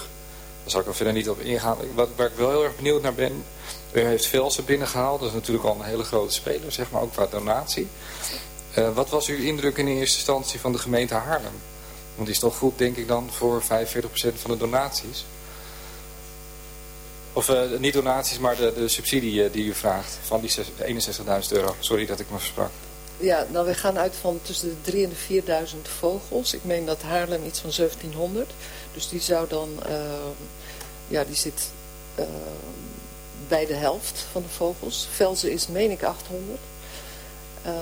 Daar zal ik er verder niet op ingaan. Wat, waar ik wel heel erg benieuwd naar ben, u heeft Velsen binnengehaald, dat is natuurlijk al een hele grote speler, zeg maar, ook qua donatie. Uh, wat was uw indruk in eerste instantie van de gemeente Haarlem? Want die is toch goed, denk ik dan, voor 45% van de donaties. Of uh, niet donaties, maar de, de subsidie uh, die u vraagt van die 61.000 euro. Sorry dat ik me versprak. Ja, nou wij gaan uit van tussen de 3.000 en de 4.000 vogels. Ik meen dat Haarlem iets van 1700. Dus die zou dan, uh, ja die zit bij de helft van de vogels. Velzen is meen ik 800. Um,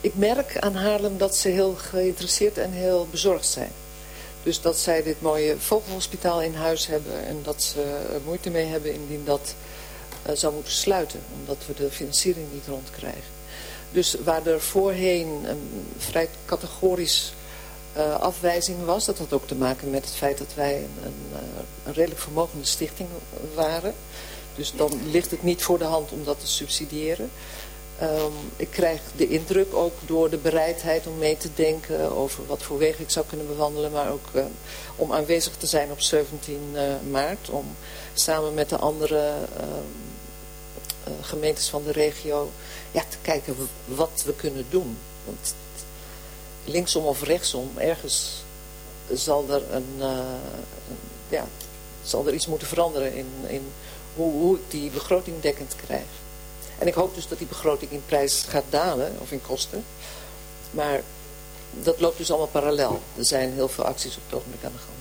ik merk aan Haarlem dat ze heel geïnteresseerd en heel bezorgd zijn. Dus dat zij dit mooie vogelhospitaal in huis hebben en dat ze moeite mee hebben indien dat uh, zou moeten sluiten. Omdat we de financiering niet rondkrijgen. Dus waar er voorheen een vrij categorisch uh, afwijzing was, dat had ook te maken met het feit dat wij een, uh, een redelijk vermogende stichting waren. Dus dan ligt het niet voor de hand om dat te subsidiëren. Um, ik krijg de indruk ook door de bereidheid om mee te denken over wat voor wegen ik zou kunnen bewandelen. Maar ook uh, om aanwezig te zijn op 17 uh, maart. Om samen met de andere uh, gemeentes van de regio ja, te kijken wat we kunnen doen. Want linksom of rechtsom, ergens zal er, een ja, zal er iets moeten veranderen in, in hoe, hoe ik die begroting dekkend krijg. En ik hoop dus dat die begroting in prijs gaat dalen, of in kosten. Maar dat loopt dus allemaal parallel. Er zijn heel veel acties op het ogenblik aan de gang.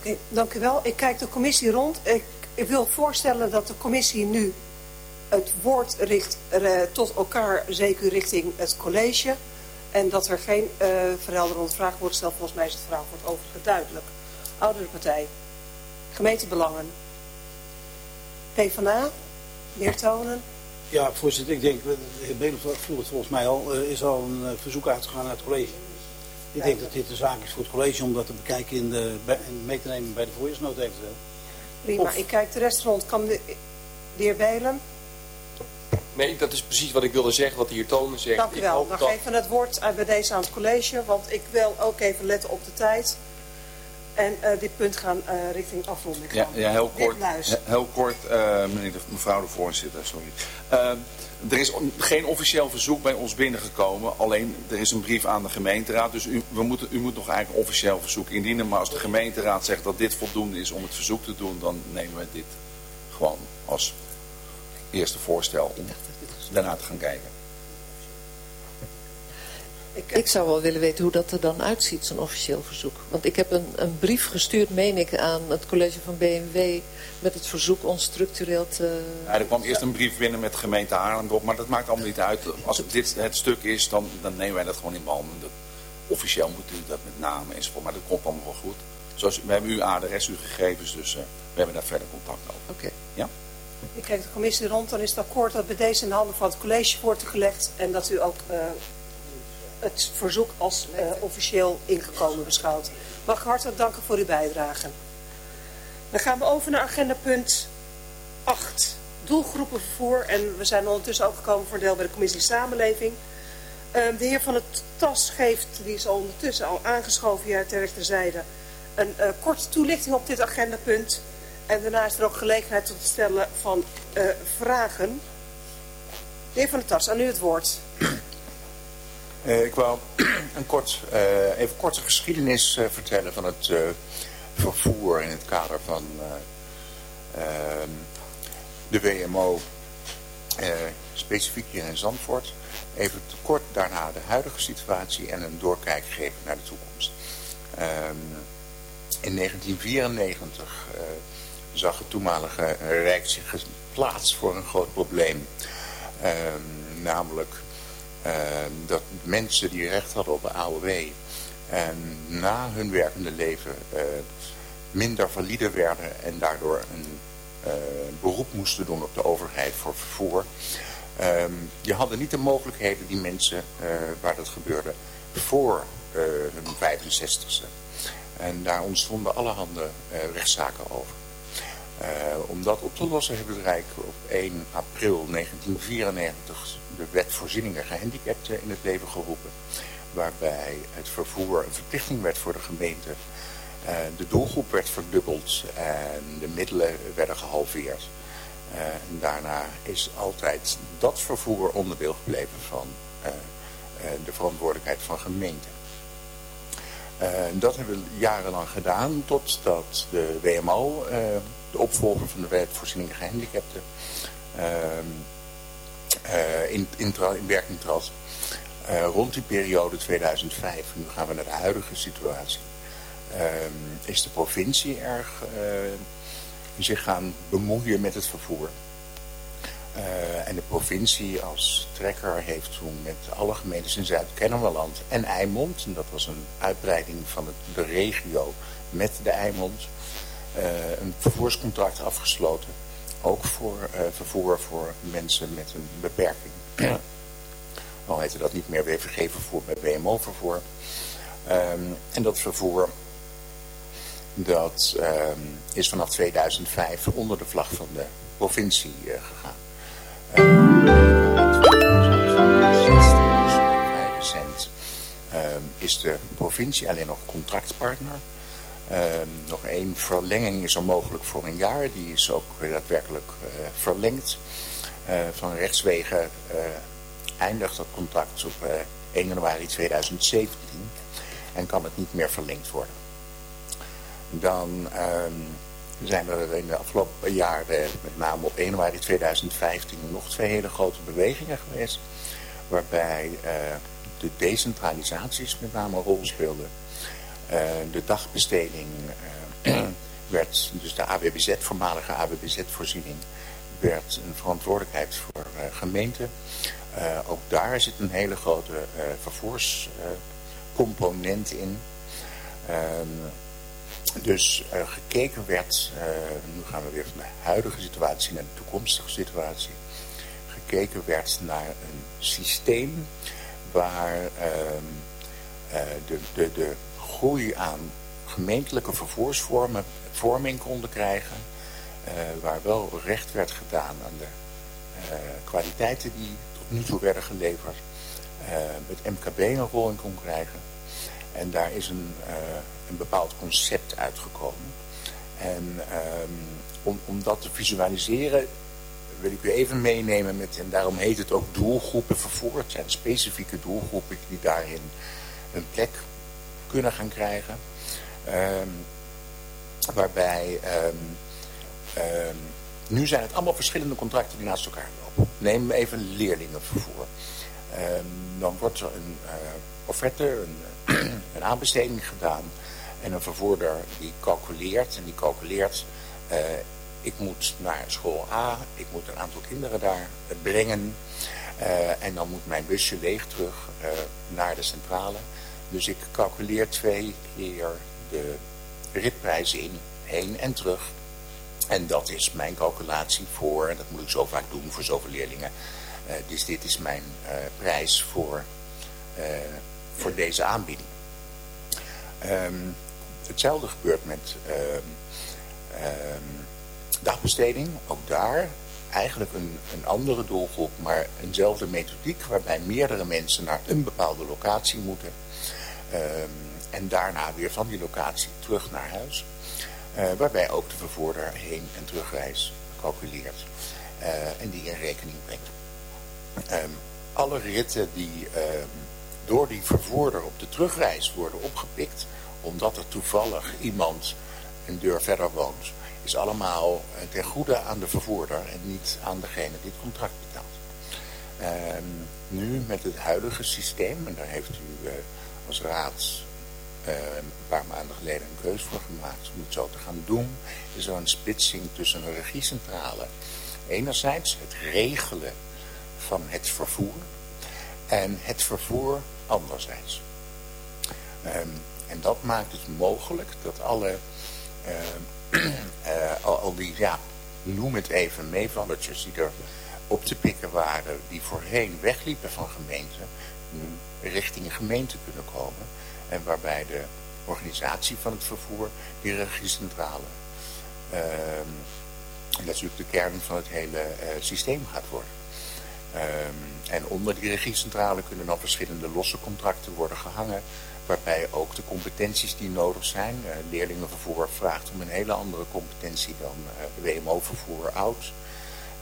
Oké, dank u wel. Ik kijk de commissie rond. Ik, ik, wil voorstellen dat de commissie nu het woord richt uh, tot elkaar, zeker richting het college. En dat er geen uh, verhelderende vraag wordt gesteld. Volgens mij is het verhaal wordt overigens duidelijk. Oudere partij, gemeentebelangen, PvdA, Meertonen, ja, voorzitter, ik denk, de heer Belof vroeg het volgens mij al, er is al een verzoek uitgegaan naar het college. Ik denk dat dit een zaak is voor het college om dat te bekijken in de, bij, en mee te nemen bij de voorjaarsnood eventueel. Prima, of... ik kijk de rest rond. Kan de, de heer Bijlen? Nee, dat is precies wat ik wilde zeggen, wat de heer Tonen zegt. Dank u wel. Dan dat... geven we het woord bij deze aan het college, want ik wil ook even letten op de tijd. En uh, dit punt gaan uh, richting afronding. Ja, ja, heel kort. Heel kort, uh, meneer de, mevrouw de voorzitter, sorry. er is geen officieel verzoek bij ons binnengekomen. Alleen er is een brief aan de gemeenteraad. Dus u, we moeten, u moet nog eigenlijk een officieel verzoek indienen. Maar als de gemeenteraad zegt dat dit voldoende is om het verzoek te doen, dan nemen we dit gewoon als eerste voorstel om daarna te gaan kijken. Ik, ik, zou wel willen weten hoe dat er dan uitziet, zo'n officieel verzoek. Want ik heb een, een, brief gestuurd, meen ik, aan het college van BMW... met het verzoek ons structureel te... Ja, er kwam eerst een brief binnen met gemeente Haarlem maar dat maakt allemaal niet uit. Als dit het stuk is, dan, dan nemen wij dat gewoon in behandeling. Officieel moet u dat met name enzovoort, maar dat komt allemaal wel goed. Zoals, we hebben uw adres, uw gegevens, dus uh, we hebben daar verder contact over. Oké. Ja? Ik kijk de commissie rond, dan is het akkoord dat bij deze in de handen van het college wordt gelegd... en dat u ook... Uh, het verzoek als uh, officieel ingekomen beschouwt. Mag ik hartelijk danken voor uw bijdrage. Dan gaan we over naar agenda punt 8. Doelgroepenvervoer. En we zijn ondertussen ook gekomen voor deel bij de commissie Samenleving. Uh, de heer Van het TAS geeft, die is al ondertussen al aangeschoven hier ter rechterzijde, een uh, korte toelichting op dit agendapunt. En daarna is er ook gelegenheid tot het stellen van uh, vragen. De heer Van het TAS, aan u het woord. Uh, ik wou [CLEARS THROAT] een kort, uh, even korte geschiedenis uh, vertellen van het vervoer in het kader van ehm, de WMO, specifiek hier in Zandvoort. Even kort daarna de huidige situatie en een doorkijk geven naar de toekomst. Um, in 1994 zag het toenmalige Rijk zich geplaatst voor een groot probleem. Um, namelijk dat mensen die recht hadden op de AOW en na hun werkende leven uh, minder valide werden en daardoor een uh, beroep moesten doen op de overheid voor vervoer. Um, je hadden niet de mogelijkheden die mensen waar dat gebeurde voor hun 65ste. En daar ontstonden allerhande rechtszaken over. Om dat op te lossen hebben het Rijk op 1 april 1994 de wet voorzieningen gehandicapten in het leven geroepen. Waarbij het vervoer een verplichting werd voor de gemeente. Uh, de doelgroep werd verdubbeld en de middelen werden gehalveerd. Uh, en daarna is altijd dat vervoer onderdeel gebleven van de verantwoordelijkheid van gemeenten. dat hebben we jarenlang gedaan totdat de WMO de opvolger van de wet voorzieningen gehandicapten, uh, in, in, in, werking trad. Uh, rond die periode 2005, nu gaan we naar de huidige situatie, uh, is de provincie erg uh, zich gaan bemoeien met het vervoer. en de provincie als trekker heeft toen met alle gemeentes in Zuid-Kennemerland en Eimond, en dat was een uitbreiding van het, de regio met de Eimond, een vervoerscontract afgesloten. Ook voor uh, vervoer voor mensen met een beperking. Al heette dat niet meer WVG-vervoer, maar WMO-vervoer. Um, en dat vervoer dat um, is vanaf 2005 onder de vlag van de provincie uh, gegaan. Um, is de provincie alleen nog contractpartner. Uh, nog één verlenging is er mogelijk voor een jaar. Die is ook daadwerkelijk uh, verlengd. Uh, van rechtswegen eindigt dat contract op 1 januari 2017 en kan het niet meer verlengd worden. Dan ehm, zijn er in de afgelopen jaren, met name op 1 januari 2015, nog twee hele grote bewegingen geweest. Waarbij de decentralisaties met name een rol speelden. Uh, de dagbesteding uh, [CLEARS THROAT] werd, dus de AWBZ, voormalige AWBZ-voorziening, werd een verantwoordelijkheid voor uh, gemeenten. ook daar zit een hele grote vervoerscomponent in. Ehm, dus gekeken werd, nu gaan we weer van de huidige situatie naar de toekomstige situatie. Gekeken werd naar een systeem waar ehm, de, de, de groei aan gemeentelijke vervoersvorming konden krijgen. Uh, waar wel recht werd gedaan aan de uh, kwaliteiten die tot nu toe werden geleverd. Uh, het MKB een rol in kon krijgen. En daar is een, een bepaald concept uitgekomen. En ehm, om, om dat te visualiseren wil ik u even meenemen met, en daarom heet het ook doelgroepenvervoer. Het zijn specifieke doelgroepen die daarin een plek kunnen gaan krijgen. Ehm, waarbij, um, nu zijn het allemaal verschillende contracten die naast elkaar lopen. Neem even leerlingenvervoer. dan wordt er een uh, offerte, een, [CLEARS THROAT] een aanbesteding gedaan. En een vervoerder die calculeert en die calculeert... Uh, ik moet naar school A, ik moet een aantal kinderen daar brengen. Uh, en dan moet mijn busje leeg terug naar de centrale. Dus ik calculeer twee keer de ritprijs in, heen en terug. En dat is mijn calculatie voor, dat moet ik zo vaak doen voor zoveel leerlingen. Uh, dus dit is mijn prijs voor, voor deze aanbieding. Um, hetzelfde gebeurt met... Um, um, Dagbesteding, ook daar eigenlijk een, een andere doelgroep, maar eenzelfde methodiek waarbij meerdere mensen naar een bepaalde locatie moeten. Um, en daarna weer van die locatie terug naar huis. Uh, waarbij ook de vervoerder heen- en terugreis calculeert uh, en die in rekening brengt. Um, alle ritten die um, door die vervoerder op de terugreis worden opgepikt, omdat er toevallig iemand een deur verder woont is allemaal eh, ten goede aan de vervoerder en niet aan degene die het contract betaalt. Nu met het huidige systeem, en daar heeft u als raad uh, een paar maanden geleden een keus voor gemaakt om het zo te gaan doen, is er een splitsing tussen een regiecentrale. Enerzijds het regelen van het vervoer en het vervoer anderzijds. Um, en dat maakt het mogelijk dat alle uh, [CLEARS THROAT] al, al, die, ja, noem het even, meevallertjes die er op te pikken waren, die voorheen wegliepen van gemeenten, nu richting gemeente kunnen komen. En waarbij de organisatie van het vervoer die regiecentrale, is natuurlijk de kern van het hele uh, systeem gaat worden. Um, en onder die regiecentrale kunnen dan verschillende losse contracten worden gehangen waarbij ook de competenties die nodig zijn. Uh, leerlingenvervoer vraagt om een hele andere competentie dan uh, WMO-vervoer oud.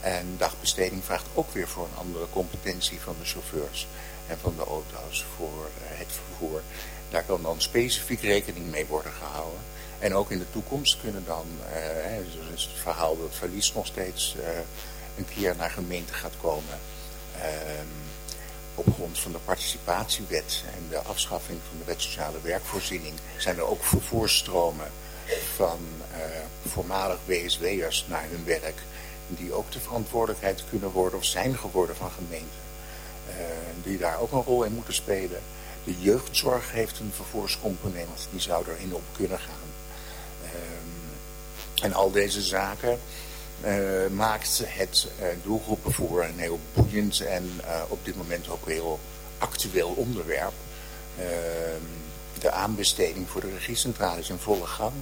En dagbesteding vraagt ook weer voor een andere competentie van de chauffeurs en van de auto's voor uh, het vervoer. Daar kan dan specifiek rekening mee worden gehouden. En ook in de toekomst kunnen dan, uh, is het verhaal dat verlies nog steeds uh, een keer naar gemeente gaat komen. Uh, op grond van de participatiewet en de afschaffing van de wet sociale werkvoorziening zijn er ook vervoerstromen van voormalig WSW'ers naar hun werk die ook de verantwoordelijkheid kunnen worden of zijn geworden van gemeenten. Uh, die daar ook een rol in moeten spelen. De jeugdzorg heeft een vervoerscomponent, die zou erin op kunnen gaan. Um, en al deze zaken uh, maakt het uh, doelgroepenvoer een heel boeiend en op dit moment ook heel actueel onderwerp. de aanbesteding voor de regiecentrale is in volle gang.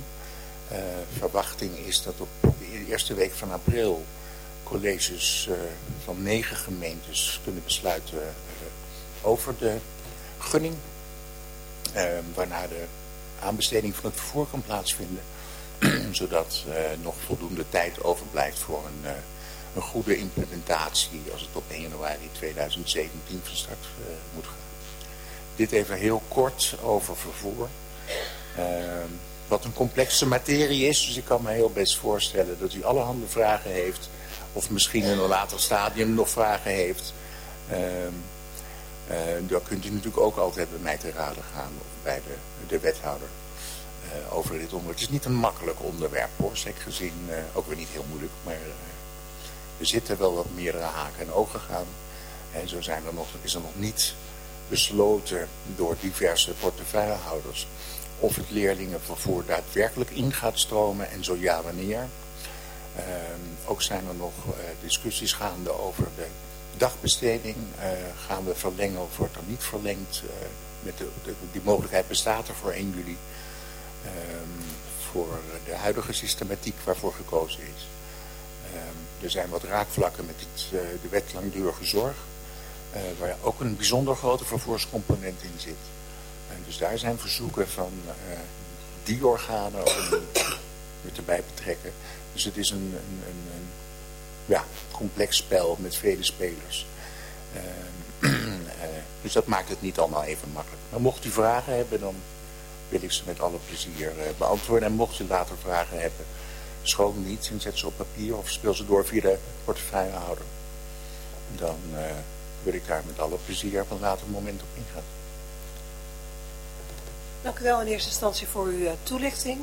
verwachting is dat op de eerste week van april colleges van negen gemeentes kunnen besluiten over de gunning. waarna de aanbesteding van het vervoer kan plaatsvinden. [CLEARS THROAT] zodat nog voldoende tijd overblijft voor een, een goede implementatie als het op 1 januari 2017 van start moet gaan. Dit even heel kort over vervoer. Ehm, wat een complexe materie is, dus ik kan me heel best voorstellen dat u allerhande vragen heeft. Of misschien in een later stadium nog vragen heeft. Ehm, daar kunt u natuurlijk ook altijd bij mij te raden gaan bij de, de wethouder uh, over dit onderwerp. Het is niet een makkelijk onderwerp hoor, zeker gezien, uh, ook weer niet heel moeilijk, maar er zitten wel wat meerdere haken en ogen gaan. En zo zijn is er nog niet besloten door diverse portefeuillehouders of het leerlingenvervoer daadwerkelijk in gaat stromen en zo ja wanneer. Uh, ook zijn er nog uh, discussies gaande over de dagbesteding. Uh, gaan we verlengen of wordt er niet verlengd? met de, de, die mogelijkheid bestaat er voor 1 juli. Um, voor de huidige systematiek waarvoor gekozen is. Um, er zijn wat raakvlakken met het, de wet langdurige zorg. Waar ook een bijzonder grote vervoerscomponent in zit. En dus daar zijn verzoeken van die organen om weer erbij betrekken. Dus het is een, een, een, ja, complex spel met vele spelers. [CLEARS THROAT] dus dat maakt het niet allemaal even makkelijk. Maar mocht u vragen hebben, dan wil ik ze met alle plezier beantwoorden. En mocht u later vragen hebben, schoon niet en zet ze op papier of speel ze door via de portefeuillehouder. Dan uh, wil ik daar met alle plezier op een later moment op ingaan. Dank u wel in eerste instantie voor uw toelichting.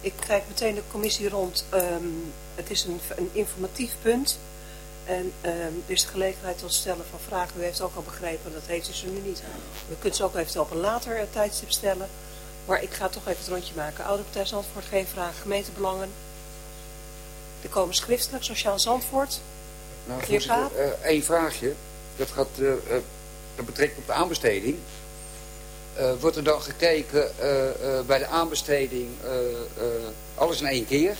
Ik kijk meteen de commissie rond. Um, het is een, een, informatief punt. En um, er is de gelegenheid tot stellen van vragen. U heeft ook al begrepen, dat heeft u ze nu niet. We kunt ze ook even op een later uh, tijdstip stellen. Maar ik ga toch even het rondje maken. Oude Partij Zandvoort, geen vragen. Gemeentebelangen, er komen schriftelijk, Sociaal Zandvoort. Nou, uh, één vraagje. Dat, gaat, uh, uh, dat betrekt op de aanbesteding. Wordt er dan gekeken bij de aanbesteding alles in één keer?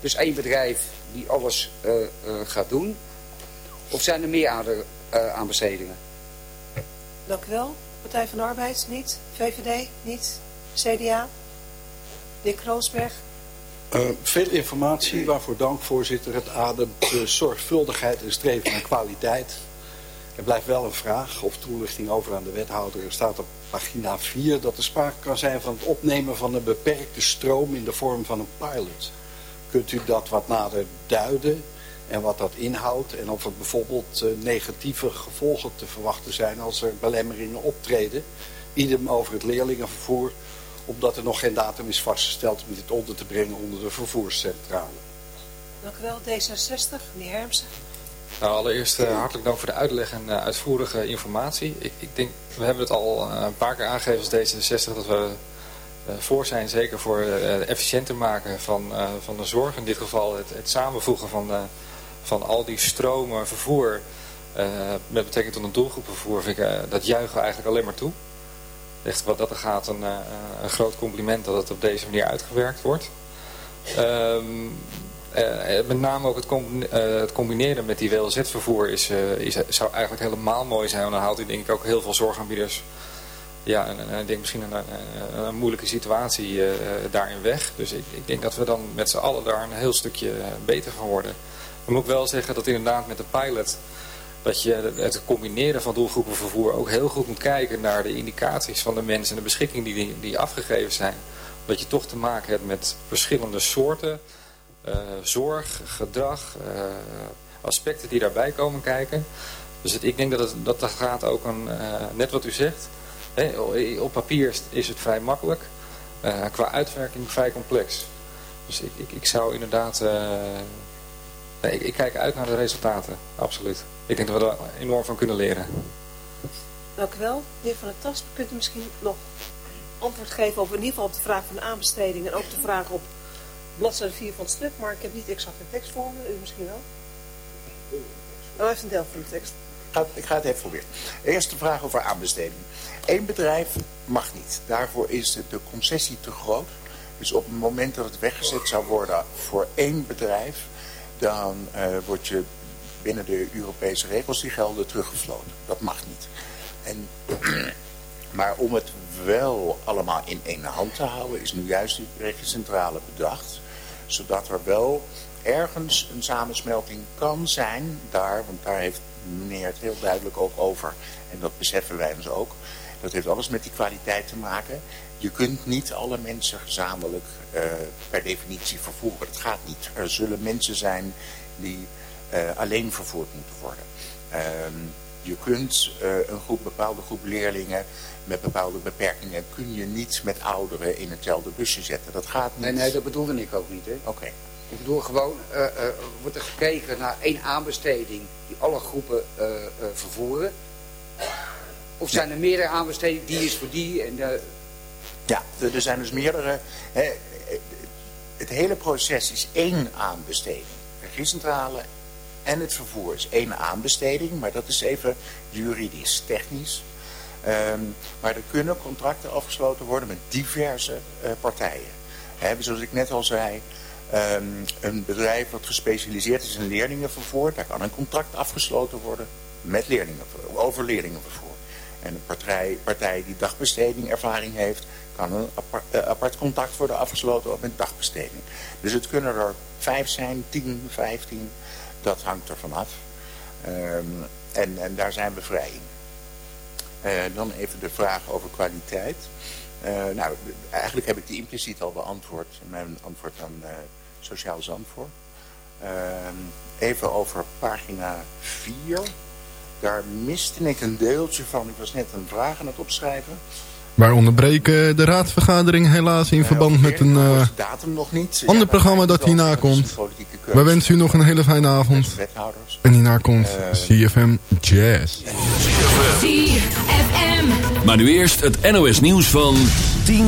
Dus één bedrijf die alles gaat doen? Of zijn er meer aanbestedingen? Dank u wel. Partij van de Arbeid niet. VVD niet. CDA. Dick Roosberg. Uh, veel informatie, waarvoor dank voorzitter. Het ademt uh, zorgvuldigheid en streven naar kwaliteit. Er blijft wel een vraag of toelichting over aan de wethouder. Er staat op pagina 4 dat er sprake kan zijn van het opnemen van een beperkte stroom in de vorm van een pilot. Kunt u dat wat nader duiden en wat dat inhoudt en of er bijvoorbeeld uh, negatieve gevolgen te verwachten zijn als er belemmeringen optreden. Idem over het leerlingenvervoer omdat er nog geen datum is vastgesteld om dit onder te brengen onder de vervoerscentrale. Dank u wel, D66, meneer Hermsen. Nou, allereerst uh, hartelijk dank voor de uitleg en uh, uitvoerige informatie. Ik, ik, denk, we hebben het al uh, een paar keer aangegeven als D66 dat we voor zijn, zeker voor het efficiënter maken van, van de zorg. In dit geval het, het samenvoegen van, van al die stromen vervoer met betrekking tot een doelgroepvervoer. Vind ik, dat juichen we eigenlijk alleen maar toe echt wat dat er gaat een, eh, een groot compliment dat het op deze manier uitgewerkt wordt. Um, met name ook het, uh, het, combineren met die WLZ-vervoer is, is, zou eigenlijk helemaal mooi zijn. Want dan haalt u denk ik ook heel veel zorgaanbieders ja, en, en ik denk misschien een, een, moeilijke situatie daarin weg. Dus ik, ik, denk dat we dan met z'n allen daar een heel stukje beter van worden. Dan moet ik wel zeggen dat inderdaad met de pilot dat je het combineren van doelgroepenvervoer ook heel goed moet kijken naar de indicaties van de mensen en de beschikking die, die afgegeven zijn. Dat je toch te maken hebt met verschillende soorten zorg, gedrag, uh, aspecten die daarbij komen kijken. Dus ik denk dat, het, dat gaat ook een, uh, net wat u zegt, op papier is het vrij makkelijk, qua uitwerking vrij complex. Dus ik, ik, ik zou inderdaad, nee, ik, ik kijk uit naar de resultaten, absoluut ik denk dat we daar enorm van kunnen leren. Dank u wel. Meneer Van der Tas, kunt u misschien nog antwoord geven op in ieder geval op de vraag van aanbesteding en ook de vraag op bladzijde 4 van het stuk, maar ik heb niet exact de tekst voor me, u misschien wel? Oh, hij heeft een deel van de tekst. Ik ga het even proberen. Eerste vraag over aanbesteding. Eén bedrijf mag niet. Daarvoor is de concessie te groot. Dus op het moment dat het weggezet zou worden voor één bedrijf, dan uh, word je binnen de Europese regels die gelden teruggefloten. Dat mag niet. En, [CLEARS THROAT] maar om het wel allemaal in één hand te houden is nu juist die regiocentrale bedacht. Zodat er wel ergens een samensmelting kan zijn daar, want daar heeft meneer het heel duidelijk ook over. En dat beseffen wij ons ook. Dat heeft alles met die kwaliteit te maken. Je kunt niet alle mensen gezamenlijk uh, per definitie vervoeren. Dat gaat niet. Er zullen mensen zijn die uh, alleen vervoerd moeten worden. Uh, je kunt uh, een groep, bepaalde groep leerlingen met bepaalde beperkingen kun je niet met ouderen in hetzelfde busje zetten. Dat gaat niet. Nee, nee, dat bedoelde ik ook niet. Oké. Okay. Ik bedoel gewoon, uh, uh, wordt er gekeken naar één aanbesteding die alle groepen vervoeren? Of zijn er meerdere aanbestedingen, die is voor die en de... Ja, er zijn dus meerdere... Hè, het hele proces is één aanbesteding. Regiecentrale en het vervoer is één aanbesteding, maar dat is even juridisch, technisch. Um, maar er kunnen contracten afgesloten worden met diverse uh, partijen. Zoals ik net al zei, um, een bedrijf wat gespecialiseerd is in leerlingenvervoer, daar kan een contract afgesloten worden met leerlingen, over leerlingenvervoer. En een partij, partij die dagbesteding ervaring heeft, kan een apart, uh, apart contact worden afgesloten met dagbesteding. Dus het kunnen er vijf zijn, tien, vijftien, dat hangt er vanaf. Um, en, en daar zijn we vrij in. Uh, dan even de vraag over kwaliteit. Uh, nou, eigenlijk heb ik die impliciet al beantwoord. Mijn antwoord aan uh, Sociaal Zandvoort. even over pagina 4. Daar miste ik een deeltje van. Ik was net een vraag aan het opschrijven. Wij onderbreken de raadsvergadering helaas in verband met een uh, ander programma dat hierna komt. We wensen u nog een hele fijne avond. En hierna komt CFM Jazz. CFM. Maar nu eerst het NOS nieuws van 10.